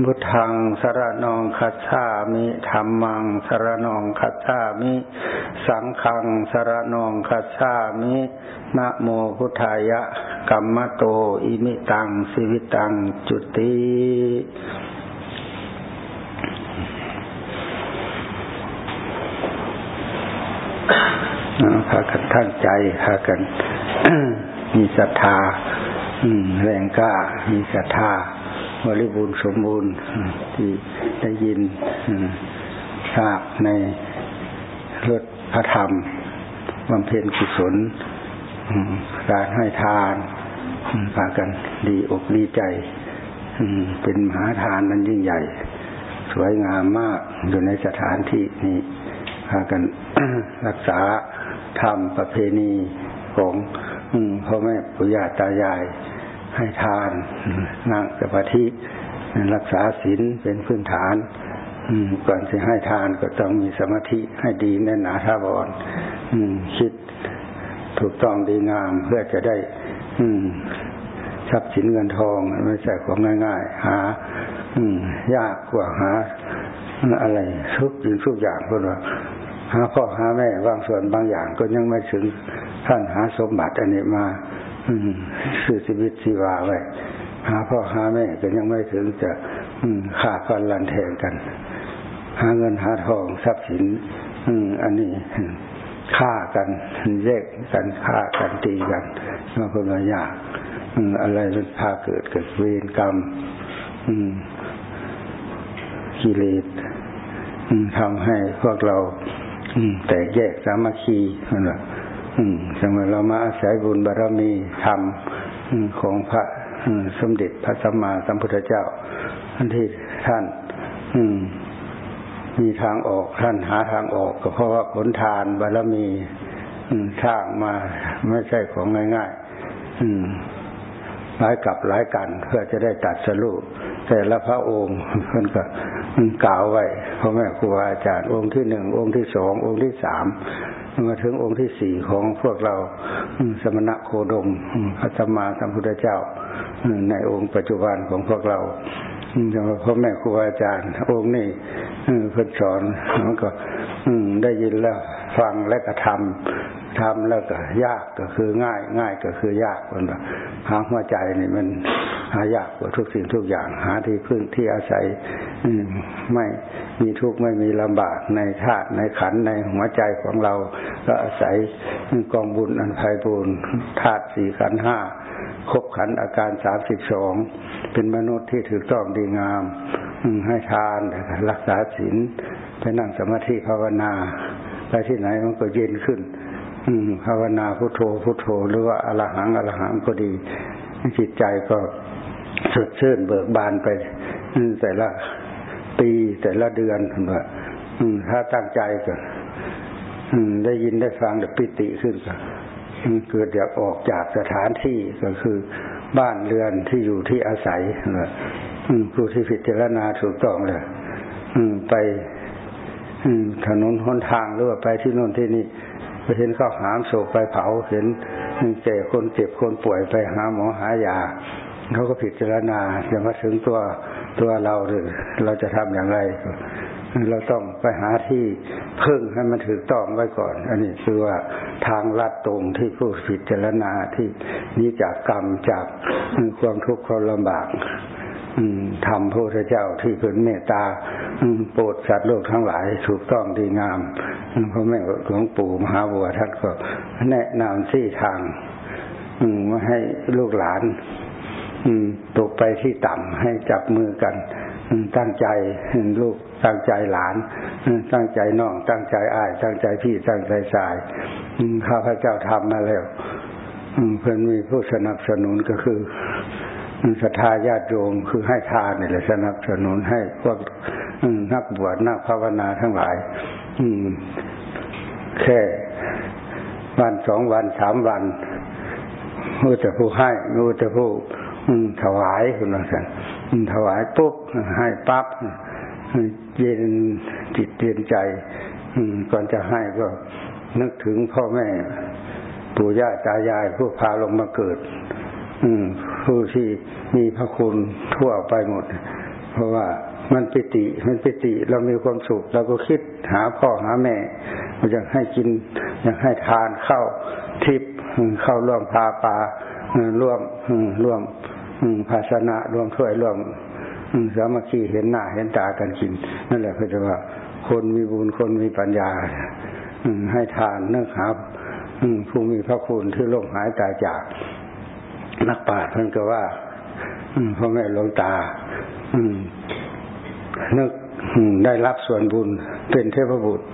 บุทังสระนองคัจฉามิธรรมังสระนองคัจฉามิ สังฆังสระนองคัจฉามินะโมพุทธายะกัมมะโต อิมิตังสิวิตังจุติพากันทั้งใจพากัน มีศรัทธาแรงกล้า มีศรัทธา บริบูรณ์สมบูรณ์ที่ได้ยินทราบในรถพระธรรมบำเพ็ญกุศลการให้ทานพากันดีอกดีใจเป็นมหาทานมันยิ่งใหญ่ สวยงามมากอยู่ในสถานที่นี้พากันรักษาธรรมประเพณีของพ่อแม่ปุย่าตายาย ให้ทาน นั่งสมาธิรักษาศีลเป็นพื้นฐานก่อนจะให้ทานก็ต้องมีสมาธิให้ดีแน่นหนาท่าบอนคิดถูกต้องดีงามเพื่อจะได้ทรัพย์สินเงินทองไม่ใช่ของง่าย ๆ หา อืยากกว่าหา อะไรทุกสิ่งทุกอย่างคนว่าหาพ่อหาแม่บางส่วนบางอย่างก็ยังไม่ถึงท่านหาสมบัติอันนี้มา สื่อชีวิตชีวาไว้หาพ่อหาแม่ก็ยังไม่ถึงจะขาดฟันลันแทงกัน หาเงินหาทองทรัพย์สินอันนี้ฆ่ากันแยกกันฆ่ากันตีกันมาคนละอยางอะไรมันพาเกิดเกิดเวรกรรมกิเลสทำให้พวกเราแตกแยกสามัคคีนั่นแหละ สมัยเรามาอาศัยบุญบารมีธรรมของพระสมเด็จพระสัมมาสัมพุทธเจ้าท่านที่ท่านมีทางออกท่านหาทางออก ก็เพราะว่าผลทานบารมีสร้างมาไม่ใช่ของง่ายๆหลายกับหลายกันเพื่อจะได้ตัดสรุปแต่ละพระองค์เพื่อนก็กล่าวไว้พ่อแม่ครูอาจารย์องค์ที่หนึ่งองค์ที่สององค์ที่สาม มาถึงองค์ที่สี่ของพวกเราสมณะโคดมพระสัมมาสัมพุทธเจ้าในองค์ปัจจุบันของพวกเราจะมาพ่อแม่ครูอาจารย์ องค์นี้เพื่อสอนมันก็ได้ยินแล้วฟังและกระทำ ทำแล้วก็ยากก็คือง่าย ง่ายก็คือยากคนละหาหัวใจนี่มันหายากกว่าทุกสิ่งทุกอย่าง หาที่พึ่งที่อาศัยไม่มีทุกข์ไม่มีลำบากในธาตุในขันในหัวใจของเรา ก็อาศัยกองบุญอันไพบูรณ์ธาตุสี่ขันห้าครบขันอาการสามสิบสองเป็นมนุษย์ที่ถือต้องดีงามให้ทานรักษาศีลไปนั่งสมาธิภาวนาไปที่ไหนมันก็เย็นขึ้น ภาวนาพุโทโธพุโทโธหรือว่าอรหังอรหังก็ดีจิตใจก็สดชื่นเบิกบานไปแต่ละปีแต่ละเดือนว่าถ้าตั้งใจก็ได้ยินได้ฟังเดี๋ยวปิติขึ้นก็เกิดอยากออกจากสถานที่ก็คือบ้านเรือนที่อยู่ที่อาศัยผู้ที่พิจารณาถูกต้องเลยไปถนนหนทางหรือว่าไปที่โน่นที่นี่ เห็นข้าวหามโศกไปเผา เห็นแก่คนเจ็บคนป่วยไปหาหมอหายาเขาก็ผิดเจรณาจะมาถึงตัวตัวเราหรือเราจะทำอย่างไร เราต้องไปหาที่พึ่งให้มันถูกต้องไว้ก่อน อันนี้คือว่าทางลัดตรงที่ผู้ผิดเจรณาที่นี้จากกรรมจากความทุกข์ความลำบาก ทำพระพุทธเจ้าที่เป็นเมตตาโปรดสัตว์โลกทั้งหลายถูกต้องดีงามพ่อแม่หลวงปู่มหาบัวท่านก็แนะนำที่ทางมาให้ลูกหลานตกไปที่ต่ำให้จับมือกันตั้งใจลูกตั้งใจหลาน ตั้งใจน้อง ตั้งใจอ้าย ตั้งใจพี่ตั้งใจชายข้าพระเจ้าทำมาแล้วเพื่อนมีผู้สนับสนุนก็คือ ศรัทธาญาติโยมคือให้ทานนี่แหละสนับสนุนให้พวกนักบวชนักภาวนาทั้งหลาย อืม แค่วันสองวันสามวันพมูแต่ผู้ให้มูแต่ผู้ถวายคุณนักถวายปุ๊บให้ปั๊บเย็นจิตเย็นใจก่อนจะให้ก็นึกถึงพ่อแม่ปู่ย่าตายายผู้พาลงมาเกิด ผู้ที่มีพระคุณทั่วไปหมด เพราะว่ามันปิติ มันปิติ เรามีความสุข เราก็คิดหาพ่อหาแม่อยากให้กิน อยากให้ทานเข้าทิพย์เข้าร่วมพาปลาร่วมร่วมภาชนะร่วมถ้วยร่วมสามัคคีเห็นหน้าเห็นตากันกิน นั่นแหละคือว่า คนมีบุญคนมีปัญญาให้ทานนื้อหาผู้มีพระคุณที่โล่มหายตายจาก นักปราชญ์เพิ่นก็ว่าพ่อแม่หลวงตานึกได้รับส่วนบุญเป็นเทพบุตร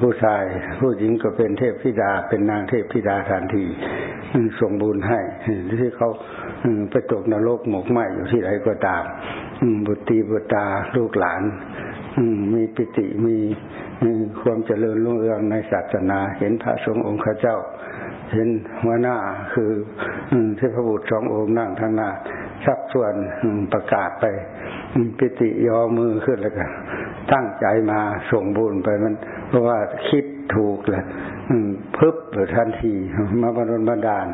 ผู้ชาย ผู้หญิงก็เป็นเทพธิดา เป็นนางเทพธิดาทันทีส่งบุญให้ที่เขาไปตกนรกหมกไหมอยู่ที่ไหนก็ตามบุตรีบุตาลูกหลานมีปิติมีความเจริญรุ่งเรืองในศาสนา เห็นพระสงฆ์องค์ข้าเจ้า เห็นหัวหน้าคือเทพบุตรสององค์นั่งทางหน้าชักชวนประกาศไปปิติยอมือขึ้นแล้วก็ตั้งใจมาส่งบุญไปมัน เพราะว่าคิดถูกเลยพึบทันทีมาบรรลบันดาล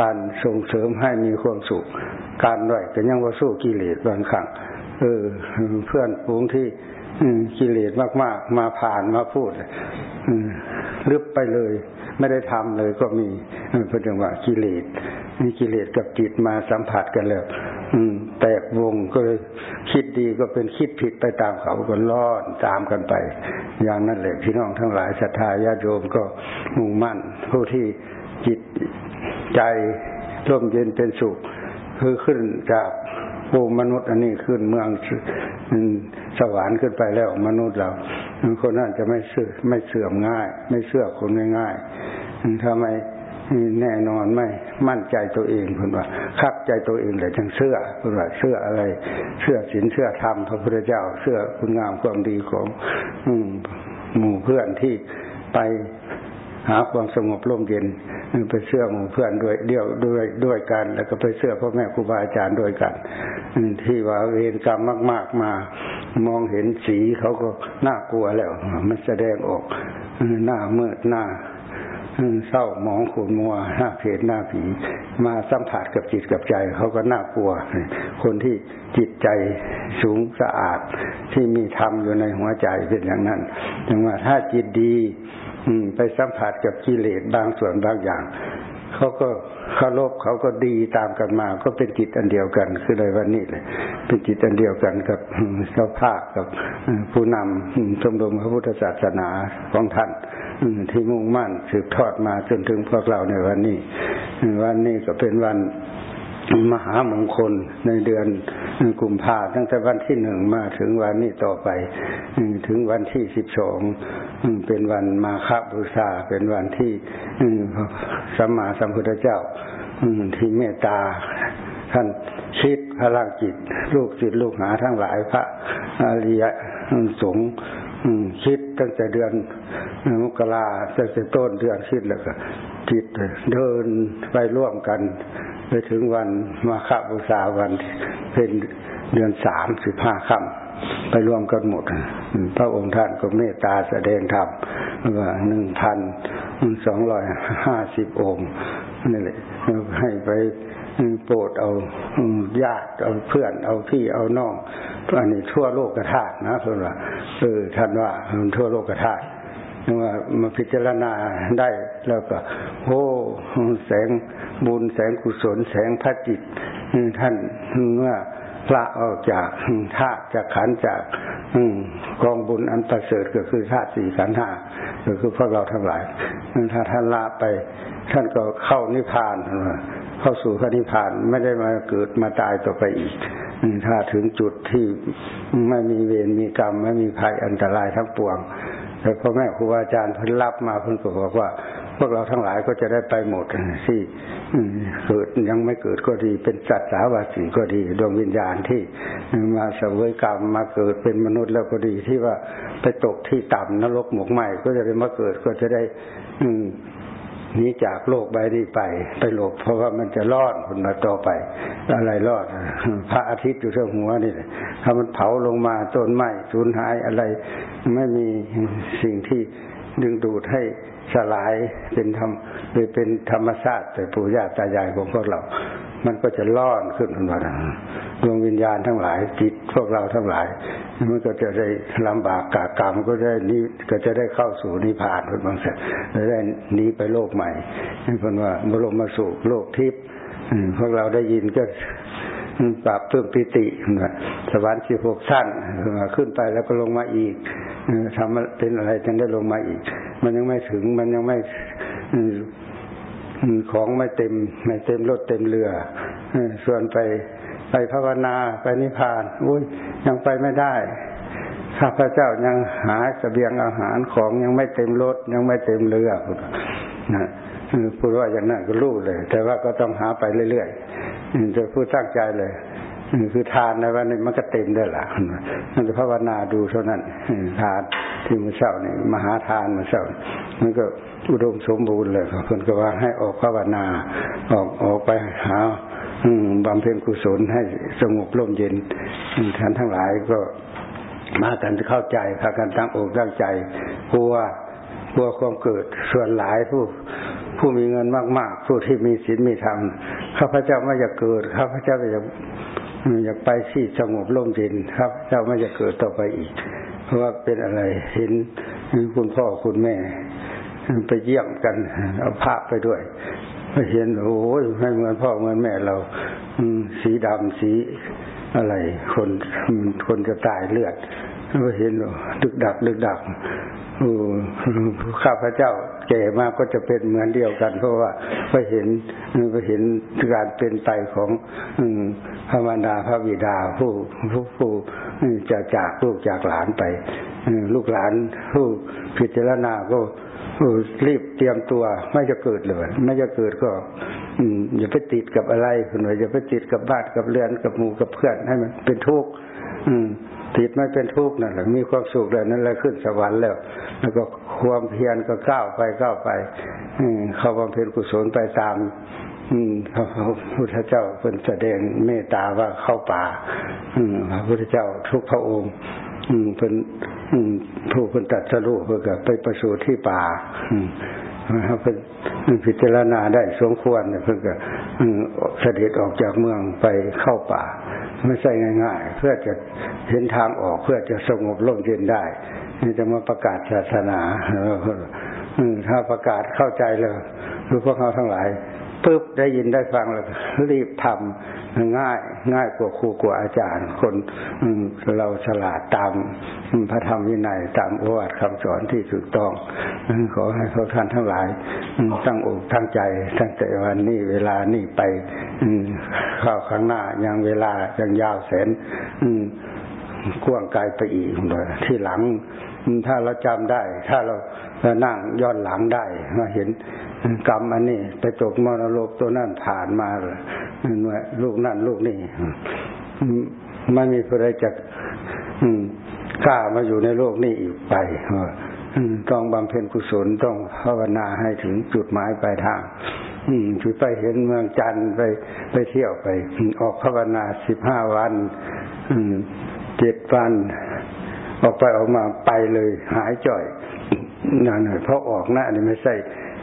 การส่งเสริมให้มีความสุข การด้อยก็ยังว่าสู้กิเลสบางครั้งเออเพื่อนฝูงที่กิเลสมากๆ มาผ่านมาพูด ลึกไปเลย ไม่ได้ทำเลยก็มีเพราะจังว่ากิเลสมีกิเลสกับจิตมาสัมผัสกันแล้วแตกวงก็เลยคิดดีก็เป็นคิดผิดไปตามเขาก็ล่อนตามกันไป อย่างนั้นแหละพี่น้องทั้งหลายศรัทธาญาติโยมก็มุ่งมั่น ผู้ที่จิตใจร่มเย็นเป็นสุขคือขึ้นจากภูมนุษย์อันนี้ขึ้นเมืองสวรรค์ขึ้นไปแล้วมนุษย์เรา คนนั้นจะไม่เสื่อไม่เสื่อมง่าย ไม่เชื่อคนง่ายๆทำไมแน่นอนไม่มั่นใจตัวเองคุณว่าคักใจตัวเองแต่จังเสื่อคุณว่าเสื่ออะไร เสื่อศีลเสื่อธรรมพระพุทธเจ้าเสื่อคุณงามความดีของ อืหมู่เพื่อนที่ไป หาความสงบร่มเย็นไปเชื่อหมู่เพื่อนด้วยเดียวด้วยด้วยกัน แล้วก็ไปเชื่อพ่อแม่ครูบาอาจารย์ด้วยกันที่ว่าเวรกรรมมาก ๆมามองเห็นสีเขาก็น่ากลัวแล้ว มันแสดงออกหน้ามืดหน้าเศร้าหมองขุนมัวหน้าเพศหน้าผีมาสัมผัสกับจิตกับใจเขาก็น่ากลัว คนที่จิตใจสูงสะอาดที่มีธรรมอยู่ในหัวใจเป็นอย่างนั้น ถึงว่าถ้าจิตดี ไปสัมผัสกับกิเลสบางส่วนบางอย่างเขาก็เคารพเขาก็ดีตามกันมา ก็เป็นจิตอันเดียวกันคือในวันนี้เลยเป็นจิตอันเดียวกันกับเจ้าภาคกับผู้นำชมรมพระพุทธศาสนาของท่านที่มุ่งมั่นสืบทอดมาจนถึงพวกเราในวันนี้ วันนี้ก็เป็นวันมหามงคลในเดือน กุมภาตั้งแต่วันที่หนึ่งมาถึงวันนี้ต่อไปถึงวันที่สิบสองเป็นวันมาฆบูชาเป็นวันที่สัมมาสัมพุทธเจ้าที่เมตตาท่านคิดพลังจิต ลูกจิตลูกหาทั้งหลายพระอริยสงฆ์คิดตั้งแต่เดือนมกราตั้งแต่ต้นเดือนคิดแล้วก็จิตเดินไปร่วมกัน ไปถึงวันมาฆบูชาวันเป็นเดือนสามสิบห้าค่ำไปรวมกันหมด พระองค์ท่านก็เมตตาแสดงธรรมว่าหนึ่งพันสองร้อยห้าสิบองค์นี่แหละให้ไปโปรดเอาญาติเอาเพื่อนเอาพี่เอาน้องอันนี้ทั่วโลกกระทานะเพื่อนว่าเออท่านว่าทั่วโลกกระทา ว่ามาพิจารณาได้แล้วก็ โอ้แสงบุญแสงกุศล แสงพระจิต ท่านเมื่อพระออกจากธาตุจากขันจากกองบุญอันประเสริฐก็คือธาตุสี่ขันห้าก็คือพวกเราทั้งหลายถ้าท่านละไป ท่านก็เข้านิพพานเข้าสู่พระนิพพานไม่ได้มาเกิดมาตายต่อไปอีกถ้าถึงจุดที่ไม่มีเวรมีกรรม ไม่มีภัยอันตรายทั้งปวง แต่พ่อแม่ครูอาจารย์เพิ่นรับมาเพิ่นก็บอกว่า พวกเราทั้งหลายก็จะได้ไปหมดที่เกิดยังไม่เกิดก็ดี เป็นสัตว์สาวาสีก็ดีดวงวิญญาณที่มาเสวยกรรมมาเกิดเป็นมนุษย์แล้วก็ดีที่ว่าไปตกที่ต่ำนรกหมกไหมก็จะได้มาเกิดก็จะได้อื หนีจากโลกใบนี้ไป ไปหลบ เพราะว่ามันจะรอดคนมาต่อไป อะไรรอด พระอาทิตย์อยู่ที่หัวนี่ถ้ามันเผาลงมาต้นไม้สูญหายอะไร ไม่มีสิ่งที่ดึงดูดให้สลายเป็นธรรมหรือเป็นธรรมชาติแต่ปู่ย่าตายายของพวกเรา มันก็จะล่อนขึ้นมา ดวงวิญญาณทั้งหลายจิตพวกเราทั้งหลาย มันก็จะได้ลำบากกากรรมก็ได้นี้ก็จะได้เข้าสู่นิพพานเป็นบางสิ่งได้นี้ไปโลกใหม่นี่คนว่าบรมมาสู่โลกทิพย์พวกเราได้ยินก็ปรับเพิ่มปิติสวรรค์สิบหกชั้นขึ้นไปแล้วก็ลงมาอีกทำเป็นอะไรจึงได้ลงมาอีก มันยังไม่ถึงมันยังไม่ของไม่เต็มไม่เต็มรถเต็มเรือส่วนไป ไปภาวนาไปนิพพานอุ้ยยังไปไม่ได้ข้าพเจ้ายังหาสเสบียงอาหารของยังไม่เต็มรถยังไม่เต็มเรือนะพูดว่าอย่างนั้นก็รู้เลย แต่ว่าก็ต้องหาไปเรื่อยๆจะพูดตั้งใจเลยคือทานในวันนี้มันก็เต็มได้ละมันจะภาวนาดูเท่านั้นทานที่มือเช้านี่มหาทานมือเช้ามันก็อุดมสมบูรณ์เลยคนก็ว่าให้ออกภาวนา ออกออกไปหา บำเพ็ญกุศลให้สงบร่มเย็นท่านทั้งหลายก็มากันเข้าใจพากันตั้งอกตั้งใจกลัวกลัวความเกิดส่วนหลายผู้ผู้มีเงินมาก ๆ ผู้ที่มีศีลมีธรรมข้าพเจ้าไม่อยากเกิดข้าพเจ้าอยากอยากไปที่สงบร่มเย็นครับเจ้าไม่จะเกิดต่อไปอีก เพราะว่าเป็นอะไรเห็นคุณพ่อคุณแม่ไปเยี่ยมกันเอาพระไปด้วย เห็นโอ้ยให้เหมือนพ่อเหมือนแม่เราสีดำสีอะไร คนคนจะตายเลือดไปเห็นดึกดักดึกดักข้าพเจ้าแก่มากก็จะเป็นเหมือนเดียวกัน เพราะว่าไปเห็นไปเห็นการเป็นไปของพระมารดาพระบิดาผู้ผู้ผู้จะจากลูกจากหลานไปลูกหลานผู้พิจารณาก็ รีบเตรียมตัว ไม่จะเกิดเลยไม่จะเกิดก็ อืมอย่าไปติดกับอะไรคุณว่าอย่าไปติดกับบ้านกับเรือนกับหมู่กับเพื่อนให้มันเป็นทุกข์อืมติดไม่เป็นทุกข์นั่นแหละมีความสุขแล้วนั่นแหละขึ้นสวรรค์แล้ว แล้วก็ความเพียรก็ก้าวไปก้าวไป อืมเขาบำเพ็ญกุศลไปตาม อืมพระพุทธเจ้าเป็นแสดงเมตตาว่าเข้าป่า อืมพระพุทธเจ้าทุกพระองค์ เป็นผู้คนตัดสรุปเพื่อไปประสูติที่ป่าอืมเป็นพิจารณาได้สมควรเพื่อเสด็จออกจากเมืองไปเข้าป่า ไม่ใช่ง่าย ๆ เพื่อจะเห็นทางออกเพื่อจะสงบร่มเย็นได้นี่จะมาประกาศศาสนาถ้าประกาศเข้าใจแล้วคือพวกเขาทั้งหลายปุ๊บได้ยินได้ฟังแล้วรีบทำ ง่ายง่ายกว่าครูกว่าอาจารย์ คนเราฉลาดตามพระธรรมวินัยตามอวัตคำสอนที่ถูกต้องขอให้พวกท่านทั้งหลายตั้งอกตั้งใจตั้งแต่วันนี้เวลานี่ไปข้าวข้างหน้ายังเวลายังยาวแสนกว้างไกลไปอีกเลยที่หลัง ถ้าเราจำได้ ถ้าเรานั่งย้อนหลังได้มาเห็นกรรมอันนี้ไปตกมรโลกตัวนั่นผ่านมาเลยลูกนั่นลูกนี่ไม่มีใครจะกล้ามาอยู่ในโลกนี้อีกไปต้องบำเพ็ญกุศลต้องภาวนาให้ถึงจุดหมายปลายทางคือไปเห็นเมืองจันทร์ไปไปเที่ยวไป ออกภาวนาสิบห้าวันเจ็ดวัน ออกไปออกมาไปเลยหายจ่อยนั่นเพราะออกหน้านี่ไม่ใช่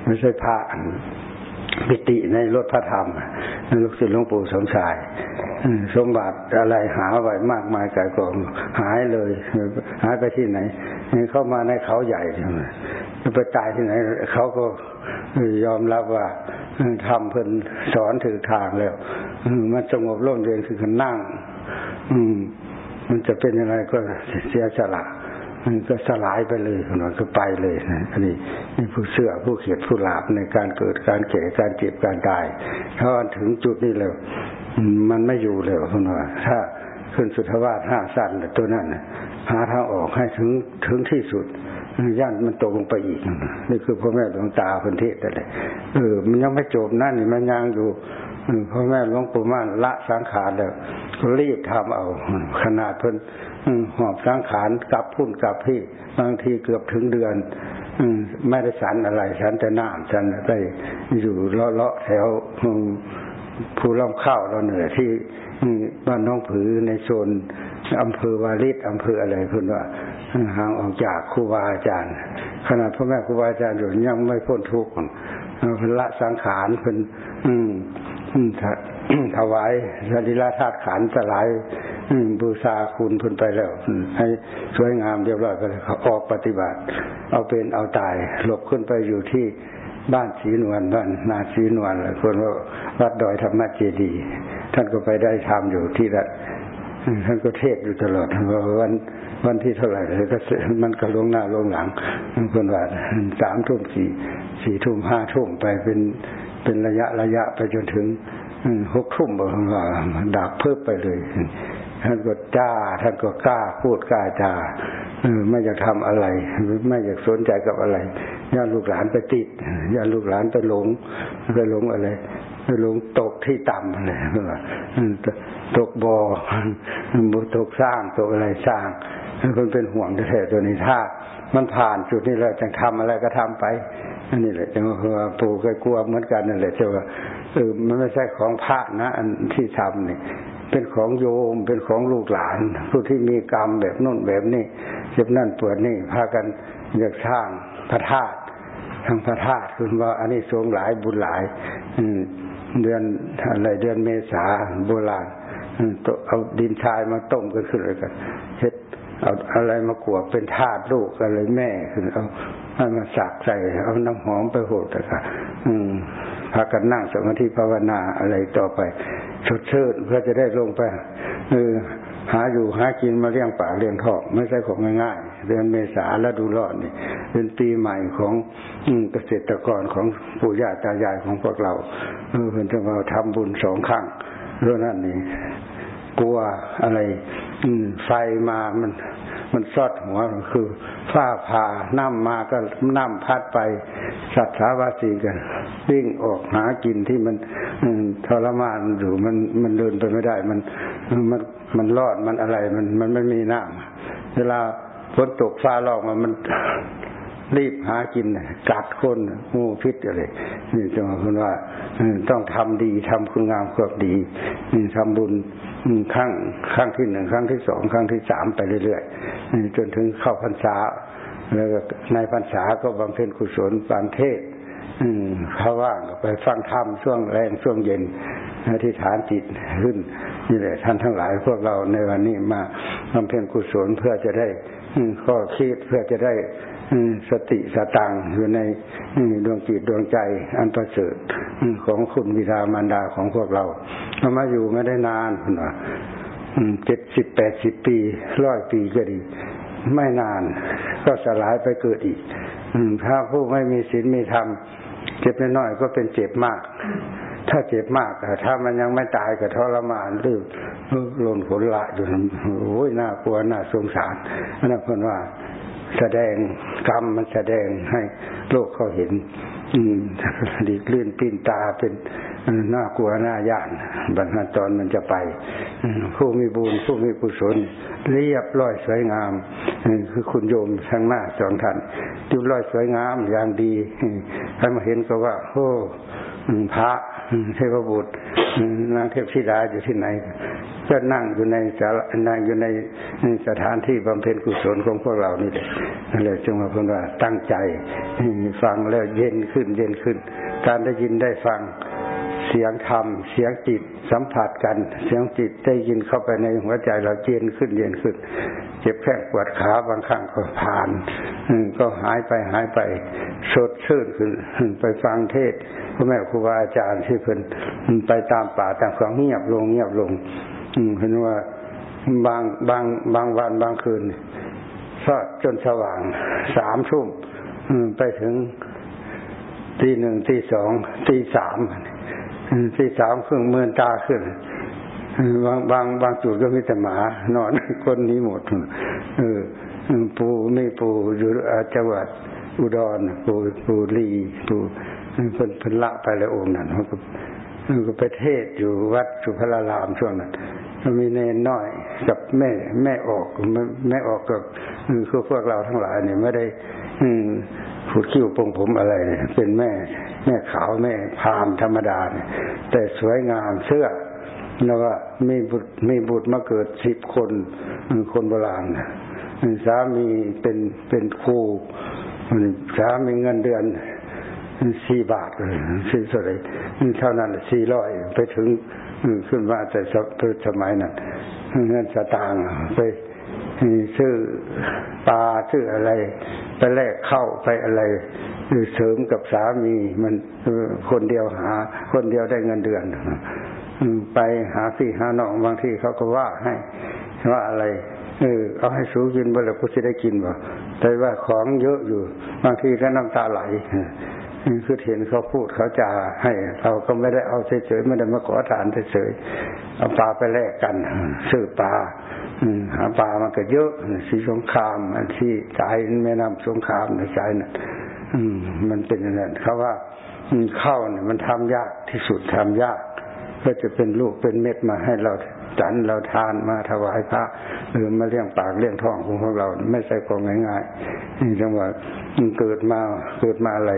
ไม่ใช่พระปิติในรถพระธรรมลูกศิษย์หลวงปู่สมชายสมบัติอะไรหาไว้มากมายกายกองหายเลย หายไปที่ไหนเข้ามาในเขาใหญ่ไปตายที่ไหน เขาก็ยอมรับว่าทำเพิ่นสอนถือทางแล้วมันสงบร่มเย็นคือนั่งอื มันจะเป็นยังไงก็เสียสละมันก็สลายไปเลยมันก็ไปเลยนะอันนี้ผู้เสื่อผู้เขียดผู้หลาบในการเกิดการเก่การเจ็บการตายถ้าถึงจุดนี้แล้วมันไม่อยู่เลยคุณว่าถ้าขึ้นสุทธวาสห้าสั้นตัวนั้นหาทางออกให้ถึงถึงที่สุดย่านมันตกลงไปอีกนี่คือพ่อแม่ดวงตาพันเทศแต่เลยเออมันยังไม่จบนั่นนี่มันยังอยู่ พ่อแม่หลวงปู่มั่นละสังขารแล้วรีบทำเอา ขนาดเพิ่นหอบสังขารกลับพุ่นกลับพี่ บางทีเกือบถึงเดือนไม่ได้สันอะไรสันแต่น้ำสันไปอยู่เลาะๆแถวผู้ล่องข้าวเราเหนือที่บ้านน้องผือในโซนอำเภอวาริศอำเภออะไรคุณว่าห่างออกจากครูบาอาจารย์ ขนาดพ่อแม่ครูบาอาจารย์อยู่ยังไม่พ้นทุกข์พละสังขารเพิ่น ถวายสรีระธาตุขันสลายบูชาคุณพุนไปแล้วให้สวยงามเรียบร้อยไปเลยเขาออกปฏิบัติ เอาเป็นเอาตายหลบขึ้นไปอยู่ที่บ้านสีนวลบ้านนาสีนวลเลยคนว่าวัดดอยธรรมเจดีท่านก็ไปได้ทำอยู่ที่ละท่านก็เทศอยู่ตลอดว่าวันวันที่เท่าไหร่เลยก็มันก็ลงหน้าลงหลังคนว่าสามทุ่มสี่สี่ทุ่มห้าทุ่มไปเป็น เป็นระยะระยะไปจนถึงหกทุ่มบอกว่าดักเพิ่มไปเลยท่านก็จ้าท่านก็กล้าพูดกล้าจาไม่อยากทำอะไร ไม่อยากสนใจกับอะไรย่าลูกหลานไปติดย่าลูกหลานไปหลงไปหลงอะไรไปหลงตกที่ต่ำอะไรตกบอ่อตกสร้างตกอะไรสร้างคนเป็นห่วงแท้ๆตัวนี้ถ้า มันผ่านจุดนี้แล้วจะทำอะไรก็ทำไป อันนี้แหละจังว่าปู่เคยกลัวเหมือนกันนั่นแหละจ้าว่าเออมันไม่ใช่ของพระนะ อันที่ทำนี่เป็นของโยมเป็นของลูกหลาน ผู้ที่มีกรรมแบบนู่นแบบนี้เจ็บนั่นปวดนี่พากันอยากสร้างพระธาตุทางพระธาตุคุณว่าอันนี้ทรงหลายบุญหลาย อืเดือนอะไรเดือนเมษาโบราณเอาดินชายมาต้มกันขึ้นเลยกันเฮ็ด เอาอะไรมากวบเป็นธาตุลูกอะไรแม่ขึ้นเอาให้มาสักใส่เอาน้ำหอมไปโหดแต่ค่ะอืมพากันนั่งสมาธิภาวนาอะไรต่อไปชดเชิดเพื่อจะได้ลงไปเออหาอยู่หากินมาเลี้ยงปากเลี้ยงท้องไม่ใช่ของง่ายๆเดือนเมษาและดูรอดนี่เป็นปีใหม่ของเกษตรกรของปู่ย่าตายายของพวกเราเออเพื่อนจะมาทำบุญสองครั้งเรื่องนั้นนี่กลัวอะไร อืม ไฟมามัน มันซอดหัวคือฟ้าผ่าน้ำมาก็น้ำพัดไป สัตว์สาวาสีกันวิ่งออกหากินที่มันทรมานอยู่มันมันเดินไปไม่ได้ มันมันมันรอดมันอะไรมันมันไม่มีน้ำเวลาฝนตกฟ้าลอกมามันรีบหากินกัดคนงูพิษอะไรนี่จะมาคุณว่าต้องทำดีทำคุณงามความดีทำบุญ ครั้งครั้งที่หนึ่งครั้งที่สองครั้งที่สามไปเรื่อยๆจนถึงเข้าพรรษา แล้วในพรรษาก็บำเพ็ญกุศลปานเทศเขาว่างไปฟังธรรมช่วงแรงช่วงเย็นที่ฐานจิตขึ้นนี่แหละท่านทั้งหลายพวกเราในวันนี้มาบำเพ็ญกุศลเพื่อจะได้ข้อคิดเพื่อจะได้สติสตังอยู่ในดวงจิตดวงใจอันประเสริฐ ของคุณวิดามารดาของพวกเราเรามาอยู่ไม่ได้นานคุณว่าเจ็ดสิบแปดสิบปีร้อยปีก็ดี ไม่นาน ก็สลายไปเกิดอีกถ้าผู้ไม่มีศีลมีธรรมเจ็บน้อยก็เป็นเจ็บมาก ถ้าเจ็บมากถ้ามันยังไม่ตายก็ทรมานหรือหล่นผลละอยู่โอ้ยน่ากลัวน่าสงสารนั่นคนว่า แสดงกรรมมันแสดงให้โลกเขาเห็น อืมดีลื่นปีนตาเป็นน่ากลัวน่าย่านบรรณาตอนมันจะไปผู้มีบุญผู้มีกุศลเรียบร้อยสวยงามคือคุณโยมทั้งหน้าสองท่านเรียบร้อยสวยงามอย่างดีให้มาเห็นก็ว่าโอ้พระ เทพบุตรนางเทพธิดาอยู่ที่ไหน ก็นั่งอยู่ในสารนั่งอยู่ในสถานที่บำเพ็ญกุศลของพวกเรานี่แหละนั่นแหละจึงมาพูดว่าตั้งใจฟังแล้วเย็นขึ้นเย็นขึ้น การได้ยินได้ฟังเสียงธรรม เสียงจิตสัมผัสกัน เสียงจิตได้ยินเข้าไปในหัวใจเราเย็นขึ้นเย็นขึ้น เจ็บแข้งปวดขาบางครั้งก็ผ่านก็หายไปหายไปสดชื่นขึ้นไปฟังเทศ พ่อแม่ครูบาอาจารย์ที่เพิ่นไปตามป่าต่างของเงียบลงเงียบลงเห็นว่าบางบางบางวันบางคืนทอดจนสว่างสามทุ่มไปถึงตีหนึ่งตีสองตีสามตีสามครึ่งเมื่อนตาขึ้นบางบางบางจุดก็มีแต่หมานอนคนนี้หมดเออปูไม่ปูอยู่จังหวัดอุดรปูปูลีปู เพิ่นเพิ่นละไปแล้วองค์นั้นเขาก็ก็ไปเทศอยู่วัดสุพรรามช่วงนั้นมีเนนน้อยกับแม่แม่ออกแม่ออกกับคือพวกเราทั้งหลายเนี่ยไม่ได้อืผูดคิ้วปงผมอะไรเนี่ยเป็นแม่ แม่ขาวแม่พามธรรมดาเนี่ยแต่สวยงามเสื้อแล้วก็มีบุตรมีบุตรมาเกิดสิบคนคนโบราณสามีเป็นเป็นครูสามีเงินเดือน สี่บาทเลยสี่สเลยเท่านั้นสี่ร้อยไปถึงขึ้นมาแต่สมัยนั้นเงินสตางค์ไปซื้อปลาซื้ออะไร ไปแลกเข้าไปอะไรเสริมกับสามีมันคนเดียวหา คนเดียวได้เงินเดือนไปหาพี่หาน้องบางที่เขาก็ว่าให้ว่าอะไรเออเอาให้สูกินบ่แล้วกูจะได้กินบ่แต่ว่าของเยอะอยู่ บางทีก็น้ำตาไหล คือเห็นเขาพูดเขาจาให้ เราก็ไม่ได้เอาเฉยๆไม่ได้มาขอทานเฉยๆเอาปลาไปแลกกันซื้อปลาหาปลามันก็เยอะสีสงคราม อันที่สายแม่น้ำสงครามในสายนั้นมันเป็นอย่างนั้นเขาว่าข้าวเนี่ยมันทำยากที่สุดทำยาก ก็จะเป็นลูกเป็นเม็ดมาให้เรา จันเราทานมาถวายพระหรือมาเลี้ยงปากเลี้ยงท้องของพวกเราไม่ใช่ของง่ายๆนี่จังหวะเกิดมาเกิดมาอะไร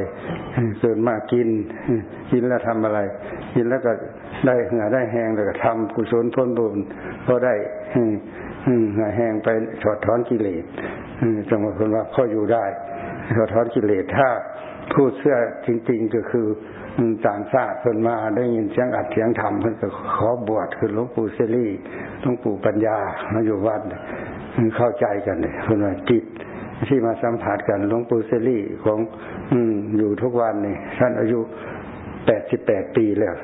เกิดมากิน กินแล้วทำอะไร กินแล้วก็ได้เหงื่อได้แห้งแล้วก็ทำกุศลพ้นบุญก็ได้เหงื่อแห้งไปถอดถอนกิเลสจังหวะคนว่าพออยู่ได้ถอดถอนกิเลสถ้า พูดเชื่อจริง ๆ ก็คือต่างชาติเพิ่นมาได้ยินเสียงอัดเสียงธรรมเพิ่นก็ขอบวชคือหลวงปู่เซรีหลวงปู่ปัญญามาอยู่วัดเข้าใจกันเลยเพิ่นว่าจิตที่มาสัมผัสกันหลวงปู่เซรีของ อืม อยู่ทุกวันนี่ท่านอายุแปดสิบแปดปีแล้ว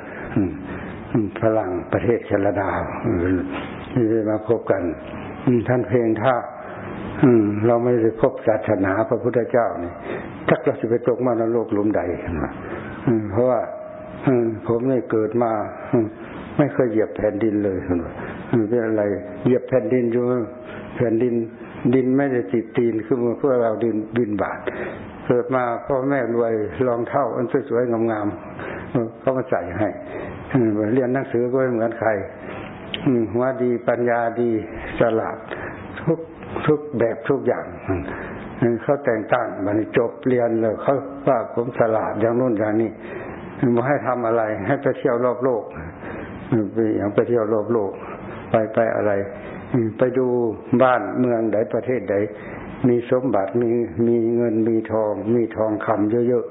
พลังประเทศแคนาดาได้มาพบกันท่านเพลงถ้าเราไม่ได้พบศาสนาพระพุทธเจ้านี่ ทักเราจะไปตกมานรกหลุมใดเพราะว่าผมไม่เกิดมาไม่เคยเหยียบแผ่นดินเลยเป็นอะไร เหยียบแผ่นดินอยู่แผ่นดิน ดินไม่ได้ติดตีนขึ้นมาเพื่อเราดินดินบาทเกิดมาพ่อแม่รวยรองเท่า อันสวยๆงามๆเขามาใส่ให้เรียนหนังสือก็ไม่เหมือนใครหัวดีปัญญาดีฉลาดทุกทุกแบบทุกอย่าง เขาแต่งตั้งมันจบเรียนเลยเขาว่าผมฉลาดอย่างนู้นอย่างนี้มาให้ทำอะไร ให้ไปเที่ยวรอบโลกไปอย่างไปเที่ยวรอบโลก ไปไปอะไร ไปดูบ้านเมืองใดประเทศใดมีสมบัติมีมีเงินมีทอง มีทองคำเยอะ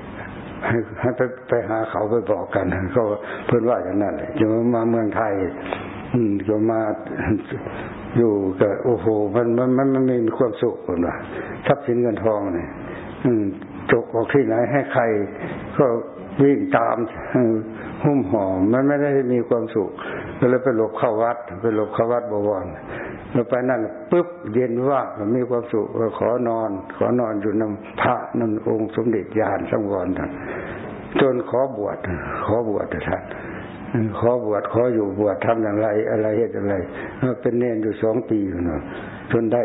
ๆให้ให้ไปไปหาเขาไปบอกกันเขาเพื่อนว่าอย่างนั้นเลยจะมาเมืองไทยอืมจะมา อยู่กับโอ้โหมันมันมันมันไม่มีความสุขคนว่าทรัพย์สินเงินทองเนี่ยจกออกที่ไหนให้ใครก็วิ่งตามหุ้มห่อมันไม่ได้มีความสุขก็เลยไปหลบเข้าวัด ไปหลบเข้าวัดบวรเราไปนั่นปุ๊บเย็นว่ามันมีความสุขขอนอน ขอนอนอยู่นำพระนำองค์สมเด็จยานสังวรจนขอบวชขอบวชท่าน ขอบวชขออยู่บวชทำอย่างไร อะไรเหตุอะไรเป็นเนนอยู่สองปีอยู่เนาะจนได้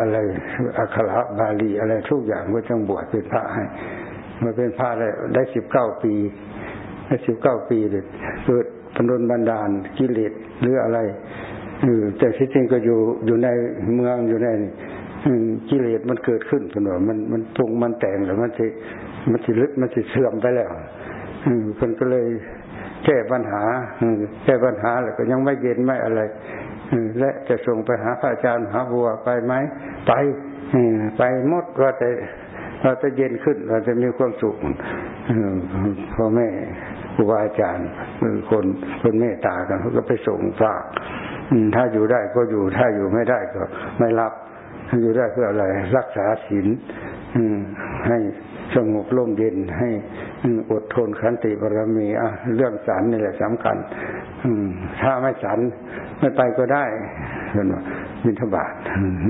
อะไรอัคระบาลีอะไรทุกอย่างก็จังบวชเป็นพระให้มาเป็นพระได้ได้สิบเก้าปีได้สิบเก้าปีเลยเกิดปนนบันดาลกิเลสหรืออะไรแต่ที่จริงก็อยู่อยู่ในเมืองอยู่ในกิเลสมันเกิดขึ้นเนวมันมันปรุงมันแต่งแล้วมันจะมันจะลึกมันจะเสื่อมไปแล้วคนก็เลย แก้ปัญหาแก้ปัญหาแล้วก็ยังไม่เย็นไม่อะไรและจะส่งไปหาพระอาจารย์หาบัวไปไหมไปไปหมดว่าแต่เราจะเย็นขึ้นเราจะมีความสุขพ่อแม่ครูบาอาจารย์คนคนเมตตากันเขาก็ไปส่งฝากถ้าอยู่ได้ก็อยู่ถ้าอยู่ไม่ได้ก็ไม่รับอยู่ได้เพื่ออะไร รักษาศีลให้ สงบร่มเย็นให้อดทนขันติบารมีอะเรื่องสันนี่แหละสำคัญถ้าไม่สันไม่ไปก็ได้เห็นว่าบินทบาท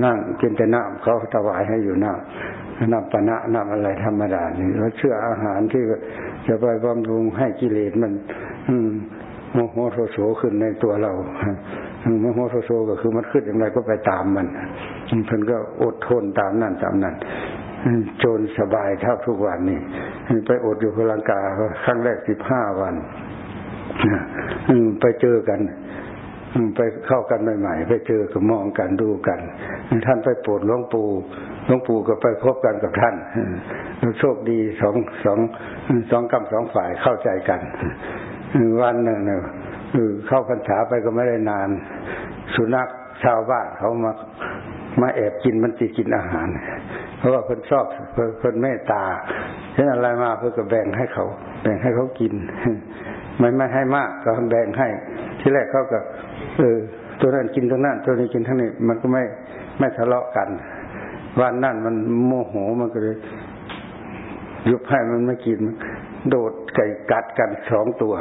นั่งกินแต่น้ำเขาถวายให้อยู่น้ำน้ำปนะน้ำอะไรธรรมดานี่แล้วเชื่ออาหารที่จะไปบำรุงให้กิเลสมันอืมโมโหโทโสขึ้นในตัวเราโมโหโทโสก็คือมันขึ้นอย่างไรก็ไปตามมันเพิ่นก็อดทนตามนั่นตามนั้น โจนสบายเท่าทุกวันนี่ไปอดอยู่พลังกาครั้งแรกสิบห้าวันไปเจอกันไปเข้ากันใหม่ๆ ไปเจอก็มองกันดูกัน ท่านไปโปรดหลวงปู่หลวงปู่ก็ไปพบกันกับท่านโชคดีสองสองสองกำสองฝ่ายเข้าใจกัน วันหนึ่งเนี่ยเข้าพรรษาไปก็ไม่ได้นาน สุนัขชาวบ้านเขามามาแอบกินมันติกินอาหาร ราะว่าเพิ่นชอบเพิ่นเมตตาเห็นอะไรมาเพิ่นก็แบ่งให้เขา แบ่งให้เขากินไม่ไม่ให้มากก็แบ่งให้ ที่แรกเขาก็เออตัวนั้นกินตรงนั้นตัวนี้กินทั้งนี้มันก็ไม่ไม่ทะเลาะกัน วันนั้นมันโมโหมันก็เลยยุบให้มันไม่กิน โดดไก่กัดกันสองตัว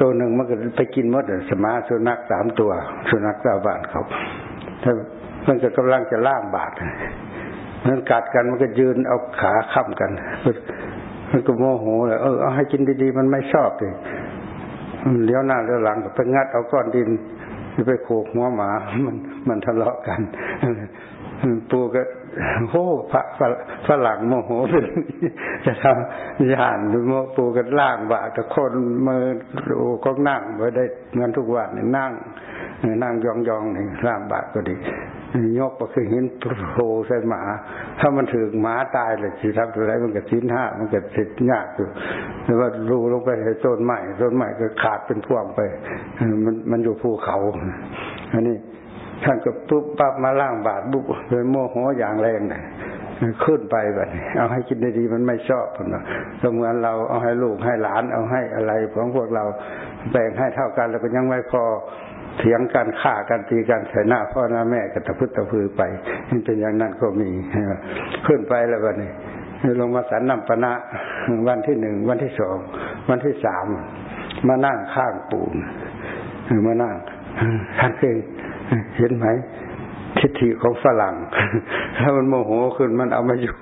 ตัวหนึ่งมันก็ไปกินมดสมาสุนัขสามตัว สุนัขชาวบ้านเขาถ้ามันก็กำลังจะล่างบาด มันกัดกันมันก็ยืนเอาขาค้ำกัน มันก็โมโหเลยเออเอาให้กินดีๆมันไม่ชอบเลยเลี้ยวหน้าเลี้ยวหลังไปงัดเอาก้อนดินไปโขกหัวหมา มันมันทะเลาะกันปูก็โอ้พระฝรั่งโมโหเป็นจะทำยานหรือโมปูก็ล่างบาแต่คนมือโอ้ก็นั่งไว้ได้เงินทุกวันนั่งนั่งยองยองนี่ล่างบาก็ดี ยกก็คือเห็นโผล่ใส่หมา ถ้ามันถึงหมาตายเลยสิทำอะไรมันก็ชิ้นห้ามันก็เสร็จยากอยู่แต่ว่ารูลงไปในต้นไม้ต้นไม้ก็ขาดเป็นพ่วงไป มันมันอยู่ภูเขา อันนี้ท่านก็ปุ๊บปั๊บมาล่างบาดบุบเลยโมโหอย่างแรงเลยขึ้นไปแบบเอาให้กินดีๆมันไม่ชอบนะก็เหมือนเราเอาให้ลูกให้หลานเอาให้อะไรของพวกเราแบ่งให้เท่ากันแล้วก็ยังไม่พอ เถียงกันฆ่ากันตีกันใส่หน้าพ่อหน้าแม่ก็ตะพึดตะพือไปเป็นอย่างนั้นก็มีขึ้นไปแล้วแบบนี้ลงมาสันนำปณะวันที่หนึ่งวันที่สองวันที่สามมานั่งข้างปูนมานั่งท่านเองเห็นไหมทิฏฐิของฝรั่งถ้ามันโมโหขึ้นมันเอามาอยู่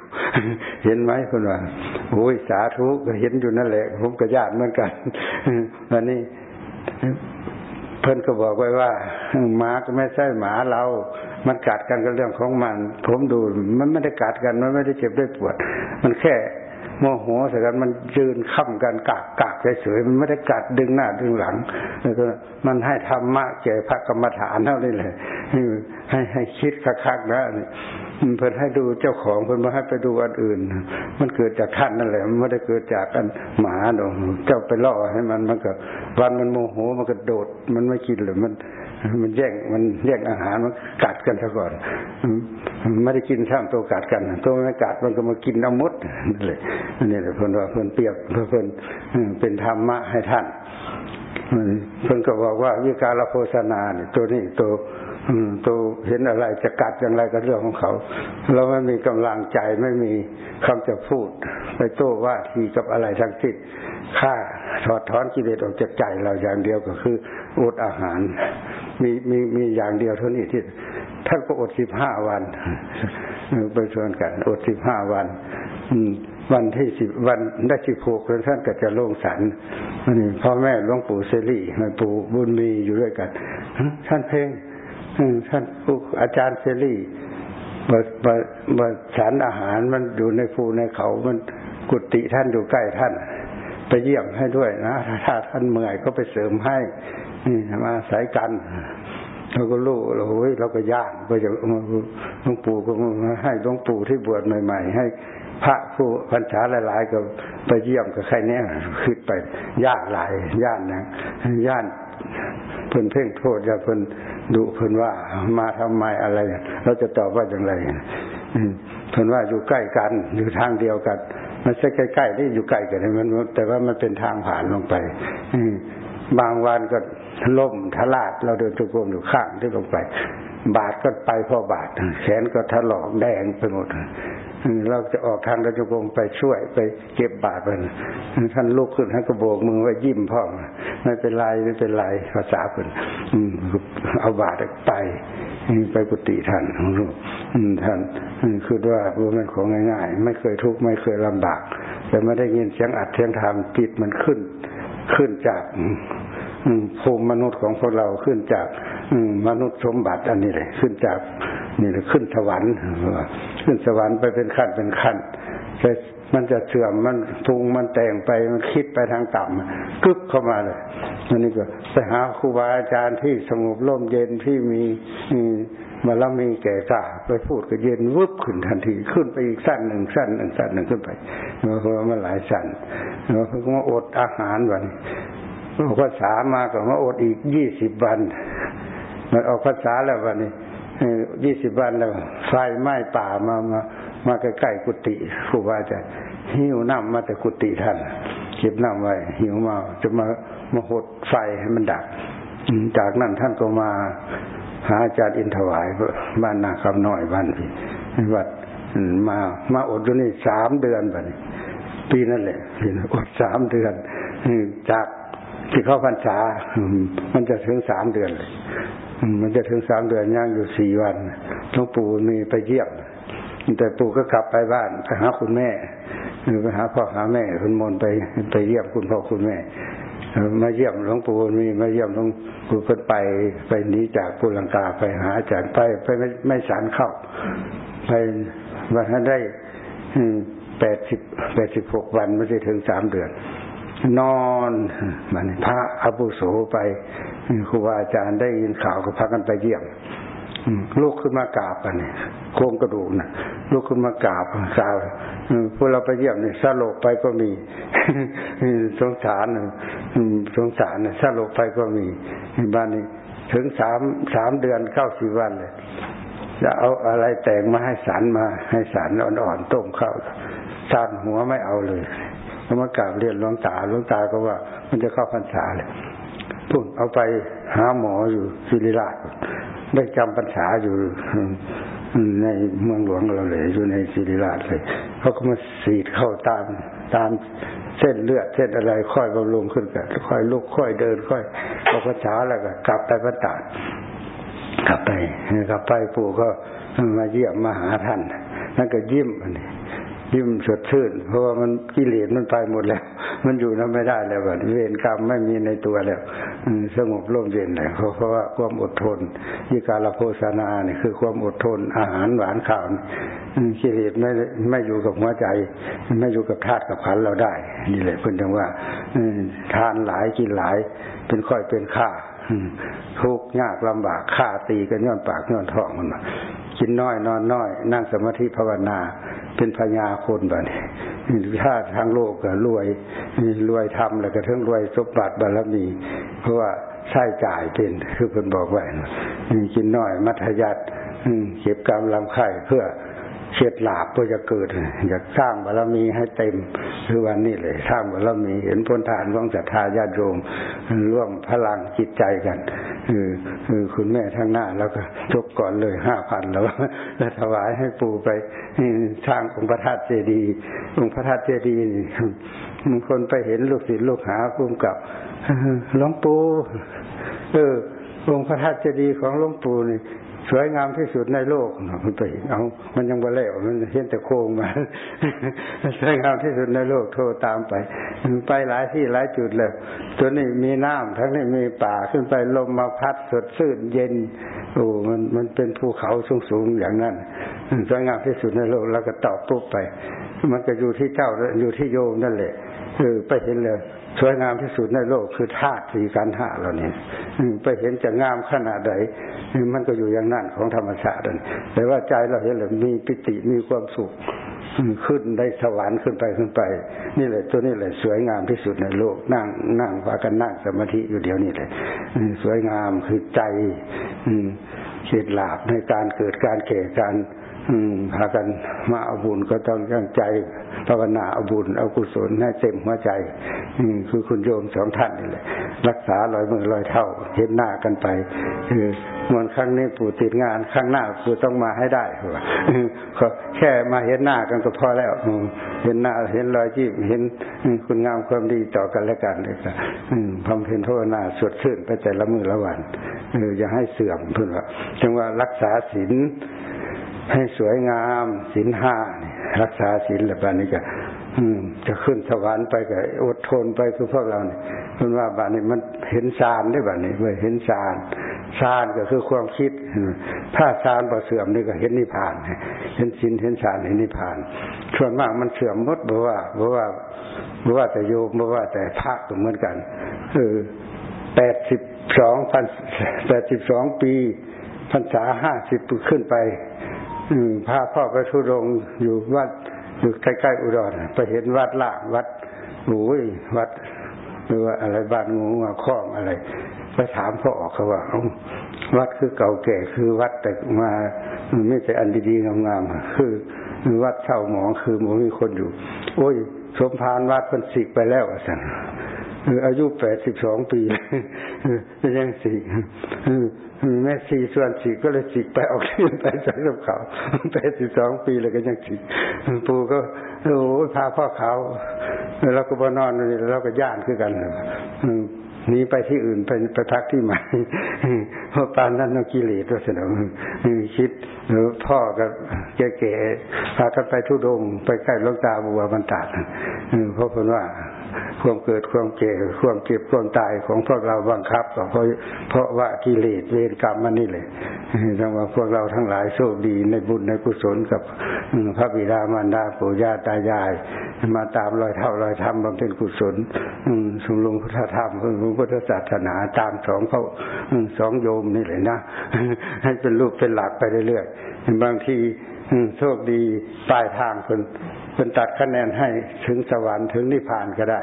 เห็นไหมคุณว่าโอ้ยสาธุก็เห็นอยู่นั่นแหละ ผมก็ญาติเหมือนกันวันนี้ เพิ่นก็บอกไว้ว่าหมาก็ไม่ใช่หมาเรา มันกัดกันก็เรื่องของมัน ผมดูมันไม่ได้กัดกัน มันไม่ได้เจ็บได้ปวด มันแค่โมโหใส่กันมันยืนค้ำกันกากกากเฉยๆมันไม่ได้กัดดึงหน้าดึงหลังแล้วก็มันให้ธรรมะแก่พระกรรมฐานเท่านี้เลยให้ให้คิดคักๆนะ เพิ่นให้ดูเจ้าของเพิ่นมาให้ไปดูอันอื่น มันเกิดจากท่านนั่นแหละมันไม่ได้เกิดจากอันหมาดอกเจ้าไปล่อให้มันมันก็วันมันโมโหมันก็โดด มันไม่กินเลยมัน มันแย่งมันแย่งอาหารมันกัดกันซะก่อนไม่ได้กินช่างตัวกัดกันตัวไม่กัดมันก็มากินน้ำมดนั่นเลยนี่แหละเพื่นว่าเพื่นเปรียบเพื่นเป็นธรรมะให้ท่านเพื่นก็บอกว่าวิการโฆษณาเนี่ยตัวนี้ตัว ตัวเห็นอะไรจะกัดอย่างไรก็เรื่องของเขา เราไม่มีกำลังใจไม่มีคำจะพูด ไปโต้ว่าทีกับอะไรทั้งสิ้นฆ่าถอดถอนกิเลสออกจากใจเราอย่างเดียวก็คืออดอาหาร มีมีมีอย่างเดียวเท่านี้ที่ท่านก็อดสิบห้าวันไปชวนกัน อดสิบห้าวันวันที่สิบวันได้สิบหกท่านก็จะโล่งสันนี่พ่อแม่หลวงปู่เซรีแม่ปู่บุญมีอยู่ด้วยกันท่านเพลง ท่านอาจารย์เซรีมามามาฉันอาหารมันอยู่ในภูในเขา มันกุฏิท่านอยู่ใกล้ท่าน ไปเยี่ยมให้ด้วยนะถ้าท่านเมื่อยก็ไปเสริมให้ นี่มาสายกันเราก็รู้เราโอ้ยเราก็ย่างไปจะหลวงปู่ก็มาให้หลวงปู่ที่บวชใหม่ ๆ ให้พระผู้พรรษาหลาย ๆ ก็ไปเยี่ยมกับใครเนี่ยขึ้นไปญาติหลายญาตินะญาติ เพิ่นเพ่งโทษอย่าเพิ่นดุเพิ่นว่ามาทำไมอะไร เราจะตอบว่าอย่างไรเพิ่นว่าอยู่ใกล้กันอยู่ทางเดียวกันมันใช่ใกล้ๆที่อยู่ใกล้กันมันแต่ว่ามันเป็นทางผ่านลงไปบางวันก็ล่มทลาดเราเดินจุกมอยู่ข้างที่ลงไป บาดก็ไปพ่อบาดแขนก็ถลอกแดงไปหมด เราจะออกทางกระจกงไปช่วยไปเก็บบาดมันท่านลุกขึ้นท่านก็โบกมือไว้ยิ้มพ่อไม่เป็นไรไม่เป็นไรภาษาเพิ่นเอาบาดไปไปกุฏิท่านท่านคือว่าว่ามันของง่ายๆ ไม่เคยทุกข์ไม่เคยลำบาก แต่ไม่ได้ยินเสียงอัดเสียงทำจิตมันขึ้น ขึ้นจากภูมิมนุษย์ของพวกเราขึ้นจากมนุษย์สมบัติอันนี้เลยขึ้นจากนี่เลยขึ้นสวรรค์ ขึ้นสวรรค์ไปเป็นขั้นเป็นขั้นแต่มันจะเสื่อมมันปรุงมันแต่งไปมันคิดไปทางต่ำกึกเข้ามาเลยอันนี้ก็ไปหาครูบาอาจารย์ที่สงบร่มเย็นที่มีมาแล้วมีแก่กล้าไปพูดก็เย็นวึบขึ้นทันทีขึ้นไปอีกสั้นหนึ่งสั้นหนึ่งสั้นหนึ่งขึ้นไปเพราะว่ามันหลายสั้นแล้วก็มาอดอาหารวันออกภาษามาก็มาอดอีกยี่สิบวันมันออกภาษาแล้ววันนี้ ยี่สิบวันแล้ว ไฟไหม้ป่ามามามาใกล้ๆกุฏิครูบาจะหิวน้ำมาแต่กุฏิท่านเก็บน้ำไว้ หิวมา จะมามาหดไฟให้มันดับจากนั้นท่านก็มาหาอาจารย์อินถวายบ้านนาคำน้อยบ้านพี่วัดมามาอดอยู่นี่สามเดือนไปปีนั่นแหละอดสามเดือนจากที่เข้าพรรษา มันจะถึงสามเดือนเลย มันจะถึงสามเดือนย่างอยู่สี่วันหลวงปู่มีไปเยี่ยมแต่ปู่ก็กลับไปบ้านไปหาคุณแม่ไปหาพ่อหาแม่คุณมนไปไปเยี่ยมคุณพ่อคุณแม่มาเยี่ยมหลวงปู่มีมาเยี่ยมหลวงปู่เพิ่นไปไปหนีจากปุลังกาไปหาอาจารย์ไปไปไม่ไม่สารเข้าไปวันนั้นได้แปดสิบแปดสิบหกวันไม่ได้ถึงสามเดือน นอนมันพระอบุโสไปครูบาอาจารย์ได้ยินข่าวก็พากันไปเยี่ยมลูกขึ้นมากราบกันนี่ยโครงกระดูกนะลูกขึ้นมากราบกาบพวกเราไปเยี่ยมเนี่ยสลบไปก็มีสงสารสงสารสลบไปก็มีบ้านนี้ ถึงสามสามเดือนเข้าสี่วันเลยจะเอาอะไรแต่งมาให้สารมาให้สารอ่อนๆต้มข้าวสารหัวไม่เอาเลย มากราบเรียนหลวงตาหลวงตาก็ว่า มันจะเข้าพรรษาเลยพุ่นเอาไปหาหมออยู่ศิริราชได้จำพรรษาอยู่ในเมืองหลวงเราเลย อยู่ในศิริราชเลยเขาก็มาสีดเข้าตามตามเส้นเลือดเส้นอะไรค่อยบำรุงขึ้นกันค่อยลุกค่อยเดินค่อยออกพรรษาแล้วก็กลับไปพระตาดกลับไปกลับไปปู่ก็มาเยี่ยมมาหาท่านนั่นก็ยิ้มอันนี้ ยิ้มสดชื่น เพราะว่ามันกิเลสมันไปหมดแล้ว มันอยู่นั้นไม่ได้แล้วแบบเวรกรรมไม่มีในตัวแล้วสงบร่มเย็นเลยเพราะว่าความอดทนยี่การโภชนาเนี่ยคือความอดทนอาหารหวานข้าวกิเลสไม่ไม่อยู่กับหัวใจ ไม่อยู่กับธาตุกับขันเราได้ นี่แหละเพื่อนจังว่าทานหลายกินหลายเป็นค่อยเป็นข้า ทุกข์ยากลำบากฆ่าตีกันย้อนปากย้อนท้องมันกินน้อยนอนน้อย นั่งสมาธิภาวนา เป็นพญาคนแบบนี้ถ้าทางโลกก็รวยรวยทำแล้วก็ทั้งรวยสมบัติบารมี เพราะว่าใช้จ่ายเป็นคือเพิ่นบอกไว้กินน้อย มัธยัติเก็บกรรมลำไข่เพื่อเฉียดหลาบเพื่อจะเกิดอยากสร้างบารมีให้เต็ม คือวันนี้เลยสร้างบารมีเห็นพ้นทานว่างศรัทธาญาติโยมร่วมพลังจิตใจกันคือคือคุณแม่ทั้งหน้าแล้วก็จบก่อนเลยห้าพันแล้วแล้วถวายให้ปู่ไปสร้างองค์พระธาตุเจดีย์องค์พระธาตุเจดีย์นี่บางคนไปเห็นลูกศิษย์ลูกหาพุ่มกับหลวงปู่เออองค์พระธาตุเจดีย์ของหลวงปู่นี่ สวยงามที่สุดในโลกมันไปเอามันยังบ่แล้วมันเห็นแต่โค้งมาสวยงามที่สุดในโลกโทรตามไปไปหลายที่หลายจุดเลยตัวนี้มีน้ำทั้งนี้มีป่าขึ้นไปลมมาพัดสดชื่นเย็นโอ้มันมันเป็นภูเขาสูงสูงอย่างนั้นสวยงามที่สุดในโลกแล้วก็ตอบปุ๊บไป มันก็อยู่ที่เจ้าอยู่ที่โยมนั่นแหละคือไปเห็นเลย สวยงามที่สุดในโลกคือธาตุสี่การธาตุเราเนี่ยไปเห็นจะงามขนาดไหนมันก็อยู่อย่างนั้นของธรรมชาติแต่ว่าใจเราเห็นเลยมีปิติมีความสุขขึ้นได้สวรรค์ขึ้นไปขึ้นไป นี่แหละตัวนี้แหละสวยงามที่สุดในโลกนั่งนั่งพากันนั่งสมาธิอยู่เดียวนี่แหละสวยงามคือใจเฉียดหลาบในการเกิดการแก่การ พากันมาเอาบุญก็ต้องตั้งใจภาวนาเอาบุญเอากุศลให้เต็มหัวใจคือคุณโยมสองท่านนี่แหละ รักษาลอยมือลอยเท่าเห็นหน้ากันไป คือมันครั้งนี้ปู่ติดงานครั้งหน้าปู่ต้องมาให้ได้ราแค่มาเห็นหน้ากันก็พอแล้วเห็นหน้าเห็นรอยยิ้มเห็นคุณงามความดีต่อกันและกันเลยค่ะพำเพ็ญภาวนาสวดชื่นไปแต่ละมือละวันอย่าให้เสื่อมเพื่อนว่าจึงว่ารักษาศีล ให้สวยงามศีลห้ารักษาศีลแบบนี้ก็จะขึ้นสวรรค์ไปก็อดทนไปคือพวกเราเนี่ยมันว่าบานนี้มันเห็นฌานได้บานนี้เว้ยเห็นฌานฌานก็คือความคิด ถ้าฌานบ่เสื่อมนี่ก็เห็นนิพพาน เห็นสินเห็นฌานเห็นนิพพานส่วนมากมันเสื่อมหมดบ่ว่าบ่ว่าบ่ว่าแต่โยมบ่ว่าแต่พระก็เหมือนกันเออแปดสิบสองพันแปดสิบสองปีพรรษาห้าสิบขึ้นไป พาพ่อไปทุดงอยู่วัดอยู่ใกล้ๆอุดรไปเห็นวัดล่างวัดหนูวัดหรือว่าอะไรบ้านงูงาคล้องอะไรไปถามพ่อออกเขาว่าวัดคือเก่าแก่คือวัดแต่มาไม่ใช่อันดีๆงามๆคือวัดเช่าหมองคือมันมีคนอยู่ โอ้ย สมภารวัดเป็นสิกไปแล้วสันอายุแปดสิบสองปียังสิ แม่สี่ส่วนสี่ก็เลยสิกไปออกเที่ยนไปจากกับเขาแปดสิบสองปีเลยก็ยังสิกปู่ก็โอ้พาพ่อเขาเราก็บนอนเราก็ย่านขึ้นกันหนีไปที่อื่นไปไปพักที่ใหม่เพราะปานนั้นนกิเลสตัวเสนอคิดหรือพ่อกับแก่ๆพากันไปทุดง ไปใกล้ลงตาบัวบรรทัดเพราะคนว่า ความเกิดความเจ็บความเก็บความตายของพวกเราบังคับเพราะเพราะว่ากิเลสเวรกรรมมันนี่เลยจังว่าพวกเราทั้งหลายโชคดีในบุญในกุศลกับพระบิดามารดาปู่ย่าตายาย มาตามรอยเท่ารอยธรรมบำเพ็ญกุศลสมลงพุทธธรรมพระพุทธศาสนาตามสองเขาสองโยมนี่เลยนะ ให้เป็นรูปเป็นหลักไปเรื่อยๆบางทีโชคดีปลายทางคนเป็นตัดคะแนนให้ถึงสวรรค์ถึงนิพพานก็ได้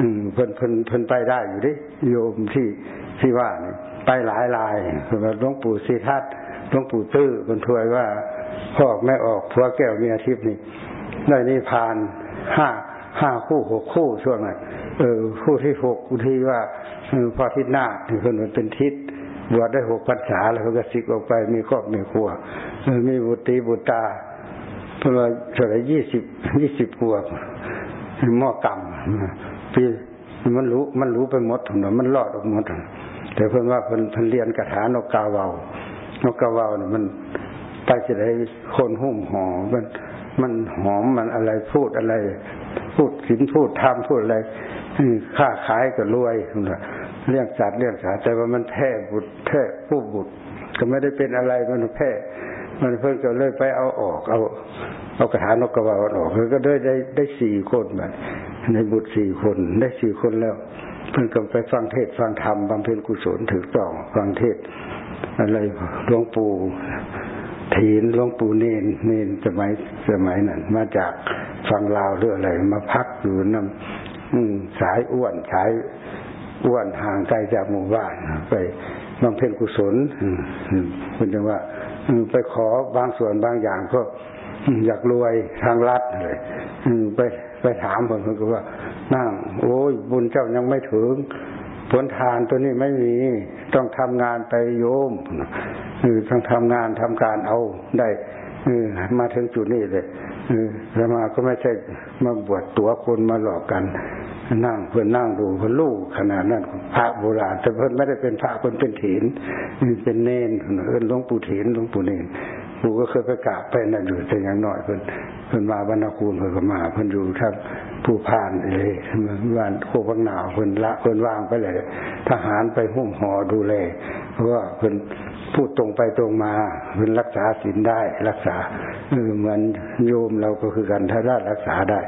อืมเพิ่นเพิ่นเพิ่นไปได้อยู่ดิโยมที่ที่ว่านี่ไปหลายลายหลวงปู่สีทัศหลวงปู่ตื้อเพิ่นถวยว่าพ่อแม่ออกผัวแก้วเมียทิพย์นี่ได้นิพพาน ห้าห้าคู่หกคู่ช่วงนั้นเออคู่ที่หกที่ว่าพอทิศหน้าที่เพิ่นเป็นทิศบวชได้หกพรรษาแล้วก็สิกออกไปมีครอบมีครัวมีบุตรีบุตาเพราะว่าเท่ยี่สิบยี่สิบขวบหม้อกรรมปีมันรู้มันรู้ไปหมดถนนมันรอดออกหมดแต่เพิ่นว่าเพิ่นเพิ่นเรียนกระถานกกาเวานกกาเวาเนี่ยมันไปจะได้คนหุ้มหอมัน มันหอมมันอะไรพูดอะไร พูดสินพูดทำพูดอะไรค้าขายก็รวยเรื่องสัตว์เรื่องสัตว์แต่ว่ามันแพ้บุตรแพ้ผู้บุตร ก็ไม่ได้เป็นอะไรมันแพ้มันเพิ่งก็เลยไปเอาออก เอา เอากระถานกกระวาออกคือก็ได้ได้ได้สี่คนแบบในบุตรสี่คนได้สี่คนแล้ว เพิ่งก็ไปฟังเทศฟังธรรมบำเพ็ญกุศลถือต้องฟังเทศอะไรหลวงปู่ ถีนหลวงปู่เนนเนนสมัยสมัยนั้นมาจากฟังลาวเรื่ออะไรมาพักอยู่น้ำสายอ้วนสายอ้วนห่างไกลจากหมู่บ้านไปบำเพ็ญกุศลเป็นจังว่าไปขอบางส่วนบางอย่างก็อยากรวยทางรัฐเลยไปไปถามผมก็ว่านั่งโอ้ยบุญเจ้ายังไม่ถึง ผลทานตัวนี้ไม่มีต้องทำงานไปโยมต้องทำงานทำการเอาได้มาถึงจุดนี้เลยแล้วมาก็ไม่ใช่มาบวชตัวคนมาหลอกกันนั่งเพื่อนนั่งดูเพื่อนลูกขนาดนั้นพระโบราณแต่เพื่อนไม่ได้เป็นพระเพื่อนเป็นถีนเป็นเนนเพื่อนหลวงปู่ถีนหลวงปู่เนนปู่ก็เคยไปกราบไปนั่นอยู่แต่ยังน้อยเพื่อนเพื่อนมาบรรณคูลเพื่อนก็มาเพื่อนอยู่ท่าน ผู้พานเลยบ้านโคบังหนาวเพื่นละเพื่นวางไปเลย ทหารไปหุ้มห่อดูแลเพราะว่าเพื่นพูดตรงไปตรงมาเป็นรักษาศีลได้รักษาเหมือนโยมเราก็คือกันถ้าได้รักษาได้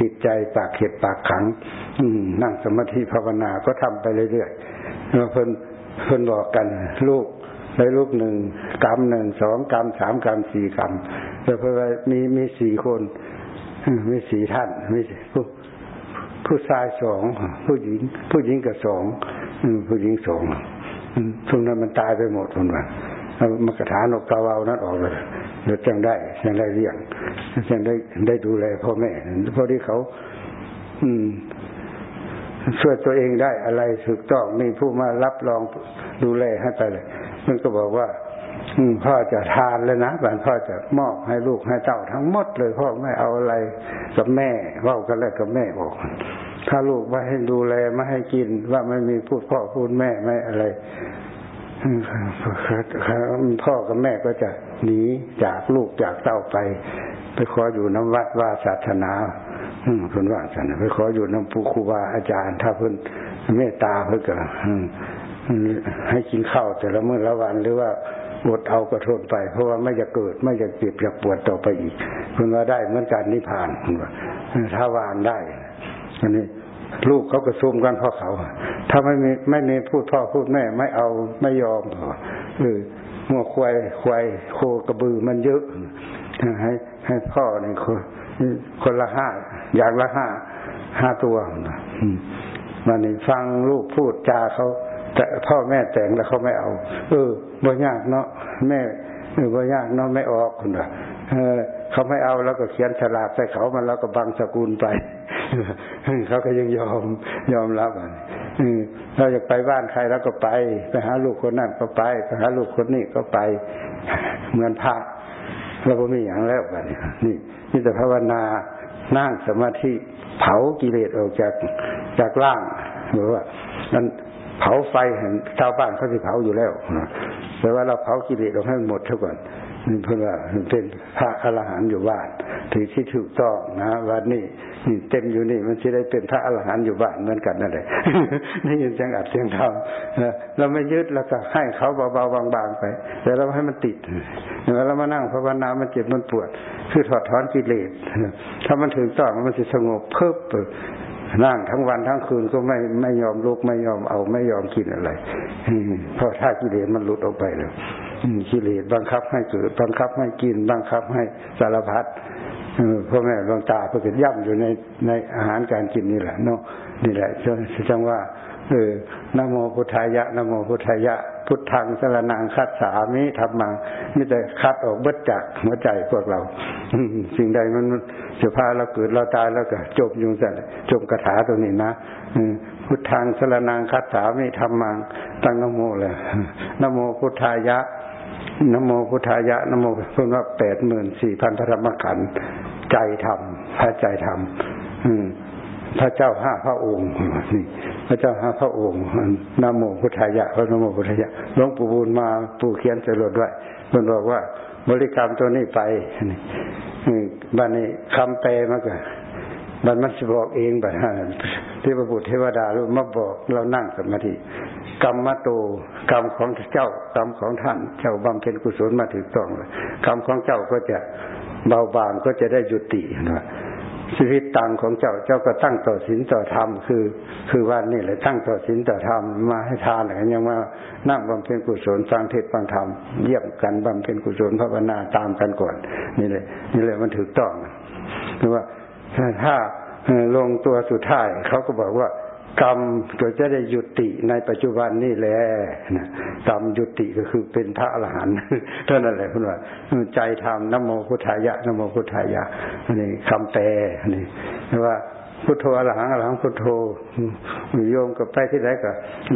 จิตใจปากเข็ดปากขังนั่งสมาธิภาวนาก็ทำไปเรื่อยๆเพิ่นเพิ่นบอกกันลูกได้ลูกหนึ่งกรรมหนึ่งสองกรรมสามกรรมสี่กรรมแต่เพราะว่ามีมีสี่คน มีสี่ท่านมีผู้ผู้ชายสองผู้หญิง ผู้หญิงกับสองผู้หญิงสองช่วงนั้นมันตายไปหมดคนว่ามันกระถานกกาวาวนั้นออกเลยเดี๋ยวจังได้จังได้เรียงจังได้ได้ดูแลพ่อแม่พอที่เขา อืมช่วยตัวเองได้อะไรถูกต้องมีผู้มารับรองดูแลให้ไปเลย มันก็บอกว่า พ่อจะทานเลยนะบ้านพ่อจะมอบให้ลูกให้เต้าทั้งหมดเลยพ่อไม่เอาอะไรกับแม่เว้ากันแล้วกับแม่บอก ถ้าลูกไม่ให้ดูแลไม่ให้กิน ว่าไม่มีพูดพ่อพูดแม่ไม่อะไรพ่อกับแม่ก็จะหนีจากลูกจากเต้าไป ไปขออยู่น้ำวัดว่าศาสนาเพิ่นว่าสันไปขออยู่น้ำปูครูบาอาจารย์ ถ้าเพิ่นเมตตาเพิ่นก็ให้กินข้าวแต่ละมื้อละวันหรือว่า อดเอากระทนไป เพราะว่าไม่จะเกิดไม่จะเจ็บจะปวดต่อไปอีกคุณว่าได้เหมือนกันนิพพานคุณว่าถ้าวางได้ อันนี้ลูกเขาก็ซุ่มกันพราะเขา ถ้าไม่มีไม่มีพูดพ่อพูดแม่ ไม่เอาไม่ยอมเออมัวควายควายโคกระบือมันเยอะให้ ให้พ่อเนี่ยคนคนละห้าอย่างละห้าห้าตัวมันนี่ฟังลูกพูดจาเขา แต่พ่อแม่แต่งแล้วเขาไม่เอา เออบ่ยากเนาะแม่เออบ่ยากเนาะไม่ออกคุณเออเขาไม่เอาแล้วก็เขียนฉลากใส่เขามันแล้วก็บังสกุลไปเขาก็ยังยอมยอมรับอะเราอยากไปบ้านใครแล้วก็ไป ไปหาลูกคนนั้นก็ไปไปหาลูกคนนี้ก็ไป เหมือนพระเราก็มีอย่างแล้วกันนี่นี่แต่ภาวนานั่งสมาธิเผากิเลสออกจากจากร่างหรือว่ามัน เผาไฟเห็นชาวบ้านเขาที่เผาอยู่แล้วแต่ว่าเราเผากิเลสออกให้หมดเท่าก่อนเพื่อว่าเป็นพระอรหันต์อยู่บ้านถือที่ถูกต้องนะวันนี้นี่เต็มอยู่นี่มันจะได้เป็นพระอรหันต์อยู่บ้านเหมือนกันนั่นแหละนี่ยินเสียงอัดเสียงทำเราไม่ยึดแล้วก็ให้เขาเบาๆบางๆไป แต่เราให้มันติดเวลาเรามานั่งภาวนามันเจ็บมันปวด คือถอดถอนกิเลสถ้ามันถึงต้องมันจะสงบเพิ่ม นั่งทั้งวันทั้งคืนก็ไม่ไม่ยอมลุกไม่ยอมเอาไม่ยอมกินอะไรเพราะถ้ากิเลสมันหลุดออกไปแล้วกิเลสบังคับให้เกิดบังคับให้กินบังคับให้สารพัดพ่อแม่ดวงตาเพื่อย่ำอยู่ในในอาหารการกินนี่แหละเนาะนี่แหละจังว่าเออนโมพุทธายะนโมพุทธายะ พุทธังสรนังคัดสามิธรรมังไม่แต่คัดออกเบิดจากหัวใจพวกเราสิ่งใดมันจะพาเราเกิดเราตายแล้วก็จบอยู่แต่จบคาถาตัวนี้นะพุทธังสรนังคัดสามิธรรมังตั้งนโมเลยนโมพุทธายะนโมพุทธายะนโมพูดว่าแปดหมื่นสี่พันธรรมขันธ์ใจธรรมพระใจธรรมพระเจ้าห้าพระองค์นี่ พระเจ้าห้าพระองค์นโมพุทธายะพระนโมพุทธายะหลวงปู่บุญมาปู่เขียนเสรดด้วยมันบอกว่าบริกรรมตัวนี้ไปนี่บ้านนี้คำแปลมาก็บันมันจะบอกเองแบบที่พระบุตรเทวดารู้มาบอกเรานั่งสมาธิกรรมมาโตกรรมของเจ้ากรรมของท่านเจ้าบำเพ็ญกุศลมาถึงต้องกรรมของเจ้าก็จะเบาบางก็จะได้ยุตินะ ชีวิตตางของเจ้าเจ้าก็ตั้งต่อศีลต่อธรรมคือ คือว่านี่แหละตั้งต่อศีลต่อธรรมมาให้ทานอะไรยังมานั่งบำเพ็ญกุศลฟังเทศฟังธรรมเยี่ยมกันบำเพ็ญกุศลภาวนาตามกันก่อน นี่เลยนี่เลยมันถูกต้องคือว่าถ้าลงตัวสุดท้ายเขาก็บอกว่า กรรมก็จะได้ยุติในปัจจุบันนี่แหละกรรมยุติก็คือเป็นพระอรหันต์เท่านั้นแหละคุณว่าใจทำนโมพุทธายะนโมพุทธายะนี่คำแปลนี่ว่าพุทโธอรหังอรหังพุทโธโยมก็ไปที่ไหนก็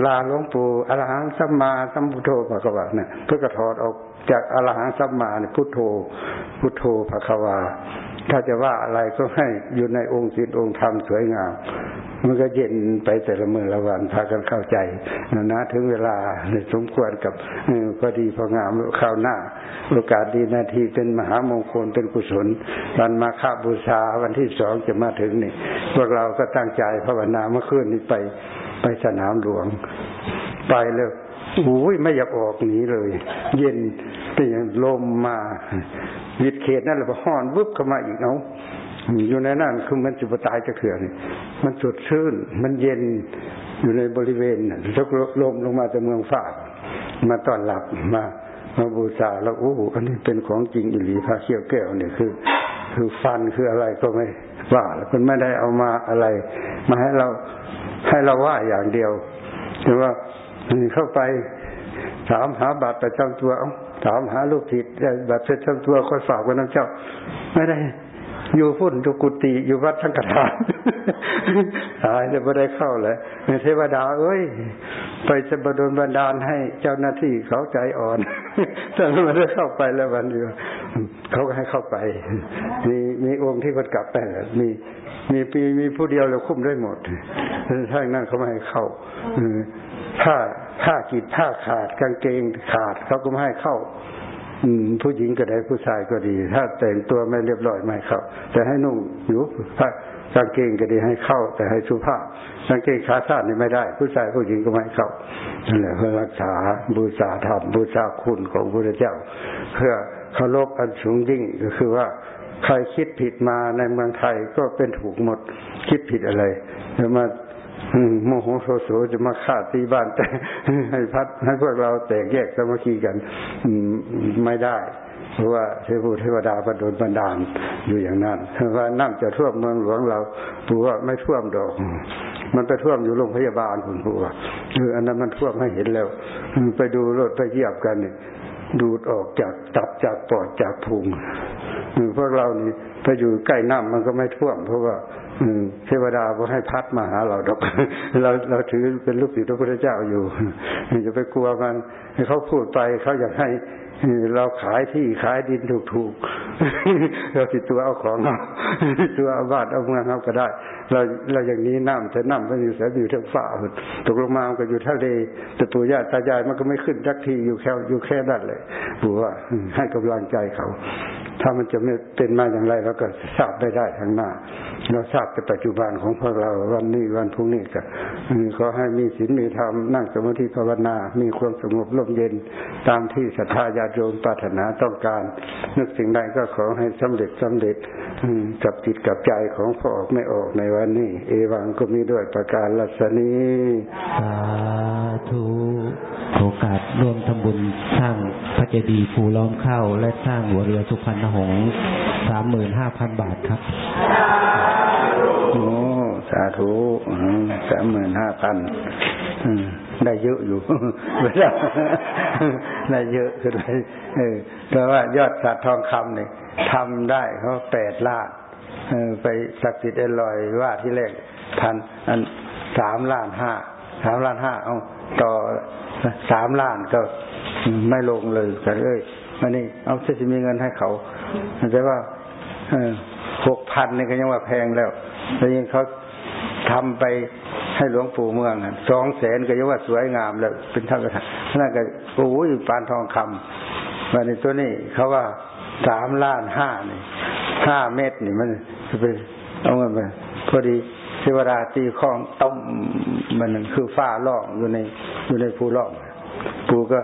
ลาหลวงปู่อรหังสัมมาสัมพุทโธพระกวาเนี่ยเพื่อกระถอดออกจากอรหังสัมมาเนี่ยพุทโธ พุทโธพระควาถ้าจะว่าอะไรก็ให้อยู่ในองค์จิตองค์ธรรมสวยงาม มันก็เย็นไปแต่ละมือละวันพากันเข้าใจนะถึงเวลาสมควรกับพอดีพองามข้าวหน้า โอกาสดีนาทีเป็นมหามงคลเป็นกุศลวันมาฆบูชาวันที่สองจะมาถึงนี่พวกเราก็ตั้งใจภาวนาเมื่อคืนนี้ไปไปสนามหลวง ไปแล้วอุ้ยไม่อยากออกหนีเลย เย็นแต่ยังลมมาวิดเขตนั่นแหละพอห้อนวุบเข้ามาอีกเนาะ อยู่ในนั่นคือมันจุบตายจะเขื่อนมันสดชื่น มันเย็นอยู่ในบริเวณสักลมลงมาจากเมืองฝามาต้อนรับมามาบูชาแล้วโอ้อันนี้เป็นของจริงอิหลีพระเขี้ยวแก้วเนี่ยคือ คือฟันคืออะไรก็ไม่ว่าแล้วมันไม่ได้เอามาอะไร มาให้เราให้เราว่าอย่างเดียวแต่ว่าเข้าไปถามหาบัตรประจำตัวถามหาลูกผิดบัตรประจำตัวคอยฝากไว้น้ำเจ้า ไม่ได้ อยู่พุ่นอยู่กุฏิอยู่วัดสังฆทานตายจะไม่ได้เข้าเลยเทวดา เอ้ย ไปจะบดลบันดาลให้เจ้าหน้าที่เขาใจอ่อนถ้าไม่ได้เข้าไปแล้ววันเดียวเขาก็ให้เข้าไป มีมีองค์ที่มันกลับไปมีมีปีมีผู้เดียวเราคุ้มได้หมดถ้านั่นเขาไม่ให้เข้าผ้าผ้ากีดผ้าขาดกางเกงขาดเขาก็ไม่ให้เข้า ผู้หญิงก็ได้ผู้ชายก็ดี ถ้าแต่งตัวไม่เรียบร้อยไม่ครับ แต่ให้นุ่งอยู่ผ้ากางเกงก็ดีให้เข้า แต่ให้สุภาพกางเกงขาสั้นนี่ไม่ได้ ผู้ชายผู้หญิงก็ไม่เข้านั่นแหละเพื่อรักษาบูชาธรรมบูชาคุณของพระเจ้า เพื่อเคารพอันสูงยิ่งก็คือว่าใครคิดผิดมาในเมืองไทยก็เป็นถูกหมดคิดผิดอะไรจะมา โมโหโสโสจะมาฆ่าตีบ้านแต่ให้พัดให้พวกเราแตกแยกสามัคคีกันไม่ได้เพราะว่าเทพเทวดาประดลบันดาลอยู่อย่างนั้นว่าน้ำจะท่วมเมืองหลวงเราปูว่าไม่ท่วมดอก มันไปท่วมอยู่โรงพยาบาลคุณปูว่าเอออันนั้นมันท่วมให้เห็นแล้วไปดูรถไปเยียบกันนี่ดูดออกจากตับจากปอดจากพุงพวกเรานี่ไปอยู่ใกล้น้ำมันก็ไม่ท่วม เพราะว่า เทวดาก็ให้พัดมาหาเราดอก เราเราถือเป็นลูกศิษย์พระพุทธเจ้าอยู่จะไปกลัวมันเขาพูดไปเขาอยากให้ เราขายที่ขายดินถูกๆ เราติดตัวเอาของเราตัวเอาบ้านเอาเมืองเราก็ได้ เราเราอย่างนี้น้ำแต่น้ำมันอยู่แสนอยู่ทั้งฝ่าตกลงมาก็อยู่ทะเลแต่ปู่ย่าติตายายมันก็ไม่ขึ้นจักทีอยู่แค่อยู่แค่นั้นเลยปู่ว่าให้กำลังใจเขา ถ้ามันจะไม่เป็นมาอย่างไรเราก็ทราบได้ได้ทางหน้า เราทราบในปัจจุบันของพวกเราวันนี้วันพรุ่งนี้ก็ขอให้มีศีลมีธรรมนั่งสมาธิภาวนา มีความสงบร่มเย็นตามที่ศรัทธาญาติโยมปรารถนาต้องการ นึกสิ่งใดก็ขอให้สำเร็จสำเร็จกับจิตกับใจของพ่อออกไม่ออกในวันนี้ เอวังก็มีด้วยประการลัษณีสาธุโอกาสร่วมทำบุญสร้างพระเจดีย์ภูล้อมเข้า และสร้างหัวเรือสุพรรณหงษ์สามหมื่นห้าพันบาทครับโอ้สาธุสามหมื่นห้าพัน ได้เยอะอยู่เวลาได้เยอะคือเลยเออแต่ว่ายอดสัตว์ทองคำเนี่ยทำได้เขาแปดล้านเออไปศักดิ์สิทธิ์อร่อยว่าที่แรกพันอันสามล้านห้าสามล้านห้าเอาต่อสามล้านก็ไม่ลงเลยกันเอ้ยมานี่เอาจะมีเงินให้เขาแต่ว่าหกพันนี่ก็ยังว่าแพงแล้วแล้วยังเขา ทำไปให้หลวงปู่เมืองสองแสนก็ยังว่าสวยงามแล้วเป็นท่านกระถานั่นก็โอ้ยปานทองคำมาในตัวนี้เขาว่าสามล้านห้านี่ห้าเมตรนี่มันจะไปเอาเงินไปพอดีเทวดาตีข้องต้มมันคือฝ้าล่องอยู่ในอยู่ในภูล่องปูก็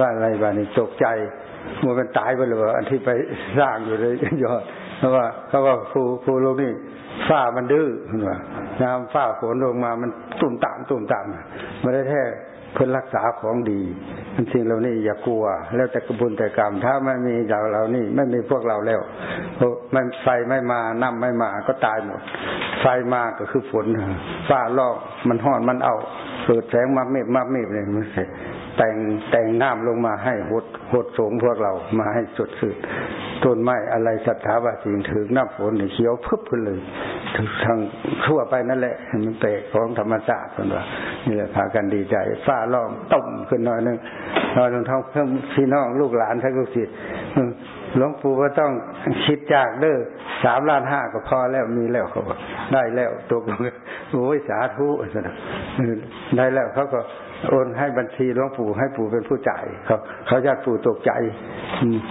ว่าอะไรบ้านี่ตกใจมันเป็นตายไปเลยอันที่ไปสร้างอยู่เลยยอดเพราะว่าเขาว่าภูภูโลกนี่ ฝ้ามันดื้อว่าน้ำฝ้าฝนลงมามันตุ่มตามตุ่มตามไม่ได้แท้เพื่อรักษาของดีสิ่งเหล่านี้อย่ากลัว แล้วแต่กระบุญแต่กรรม ถ้าไม่มีเราเรานี่ไม่มีพวกเราแล้วมันไฟไม่มาน้ำไม่มาก็ตายหมด ไฟมาก็คือฝนฟ้าลอกมันห่อนมันเอาเกิดแสงมาเมฆมาเมฆเลยมันเสร็จ แต่งแต่งน้ำลงมาให้หดหดสงพวกเรามาให้สดสืดต้นไม้อะไรศรัทธาวาสิงถึงน้ำฝนเขียวพึบขึ้นเลยทางทั่วไปนั่นแหละมันเปกของธรรมชาติคนว่านี่แหละพากันดีใจฟ้าล่องต้มขึ้นหน่อยนึงนอนท้องเพิ่มพี่น้องลูกหลานทั้งลูกศิษย์หลวงปู่ว่าต้องคิดจากเด้อสามล้านห้าก็พอแล้วมีแล้วเขาบอกได้แล้วตกลงโอ้ยสาธุได้แล้วเขาก็ โอนให้บัญชีหลวงปู่ให้ปู่เป็นผู้จ่ายเขาเขาญาติปู่ตกใจ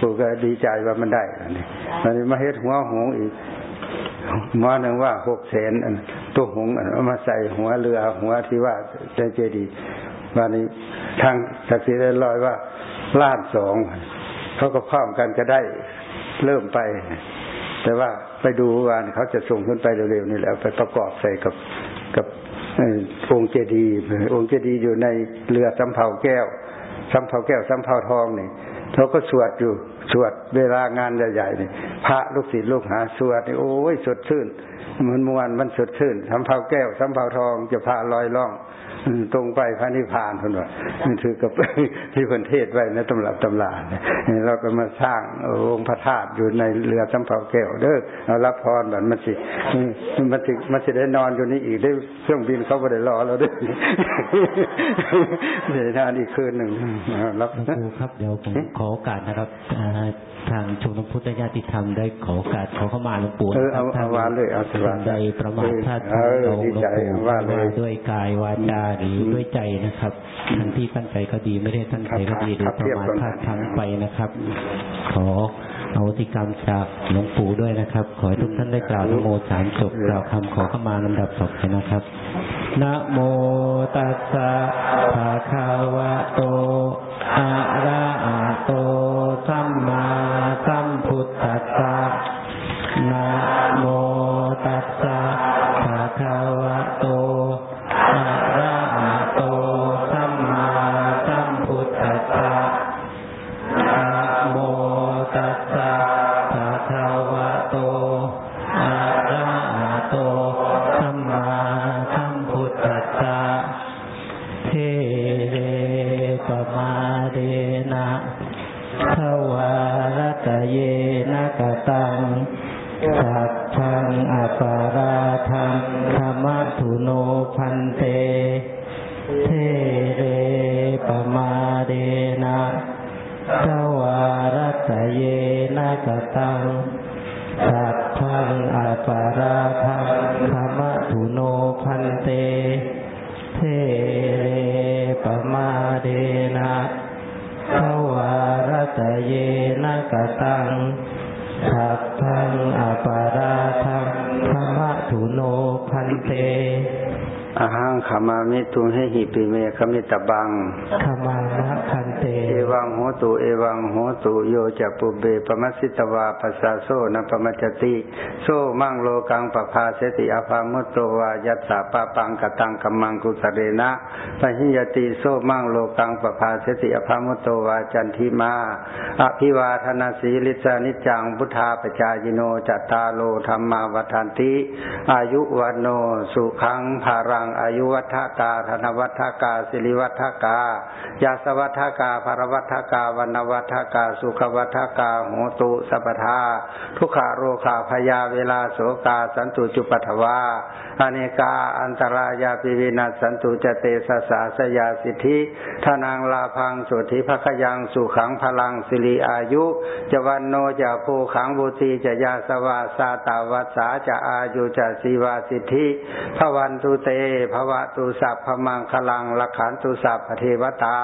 ปู่ก็ดีใจว่ามันได้อันนี้อันนี้มาเฮ็ดหัวหงอีกมาหนึ่งว่าหกแสนตัวหงเอามาใส่หัวเรือหัวที่ว่าในเจดีวันนี้ทางศักดิ์สิทธิ์ได้ลอยว่าล้านสองเขาก็พร้อมกันจะได้เริ่มไป แต่ว่าไปดูวันเขาจะส่งขึ้นไปเร็วๆนี่แล้วไปประกอบใส่กับกับ องค์เจดีย์องค์เจดีย์อยู่ในเรือสำเภาแก้วสำเภาแก้วสำเภาทองนี่เขาก็สวดอยู่สวดเวลางานใหญ่ๆนี่พระลูกศิษย์ลูกหาสวดนี่โอ้ยสดชื่นมันมวนมันสดชื่นสำเภาแก้วสำเภาทองจะพาลอยล่อง ตรงไปพระนิพพานคนว่าถือกับที่คนเทศไว้ในตำรับตำลาเนี่ยเราก็มาสร้างองค์พระธาตุอยู่ในเรือสำเภาแก้วเด้อเรารับพรแบบมันสิมันสิมันสิได้นอนอยู่นี่อีกได้เครื่องบินเขาไม่ได้รอเราด้วยเดี๋ยวทานอีกคืนหนึ่งรับครูครับเดี๋ยวผมขอโอกาสนะครับทางชมรมพุทธญาติธรรมได้ขอโอกาสขอเข้ามาหลวงปู่เออเอาเอาวาเลยเอาสบายใดประมาทพลาดทางหลวงปู่ว่าด้วยกายวาจาหรือด้วยใจนะครับทั้งที่ตั้งใจก็ดีไม่ได้ตั้งใจก็ดีหรือประมาทพลาดทางไปนะครับ ขอเอาติกรรมจากหลวงปู่ด้วยนะครับ ขอให้ทุกท่านได้กล่าวนโมสามจบกล่าวคำขอเข้ามาลำดับต่อไปนะครับนะโมตัสสะภะคะวะโตอะระหะารตะเยนะกตังสัพพังอปาราทังธรรมทุโนพันเต อาหังขามามิตุให้หิปิเมขมิตบังขมามะพันเต เอวังโหตุเอวังโหตุโยจะปุเบปมัสสิตวาปัสสะโซนะปมัจจติ โซมั่งโลกังปภาเสติอภามุตโตวายัสสะปะปังกตังกัมมังกุสเรนะปะหิยติโซมั่งโลกังปภาเสติอภามุตโตวาจันทิมาอภิวาทนาสีลิสานิจังพุทธาปจายโนจัตตาโลธรรมาวัฏันติ อายุวันโนสุขังภารังอายุวัฏกา ธนวัฏกา สิริวัฏกายาสวัฏกาภารวัฏกาวันวัฏกา สุขวัฏกาโหตุสัพทาทุขาโรคาพยาเวลาโสกา สันตุจุปัฏฐวาอเนกาอันตรายาปิวินัสสันตุจเตสสาสยาสิทธิทานังลาพังสุธิภคยังสุขังพลังสิริอายุจวันโนจะภูขังบุตรีจะยาสวาสาตาวัสสาจะอายุจะสีวาสิทธิพวันตุเตภวะตุสัพพมังคลังลักขันตุสัพพเทวตา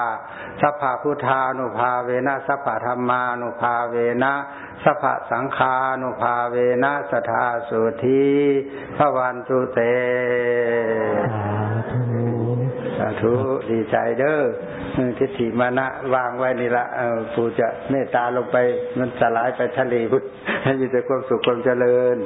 สัพพพุทธานุภาเวนะสัพพธรรมานุภาเวนะสัพพสังฆานุภาเวนะสทาสุธีพระวันตุเตสาธุดีใจเด้อทิฏฐิมานะวางไว้นี่ละปู่จะเมตตาลงไป มันสลายไปทะเลพุทธให้มีแต่ความสุขความเจริญ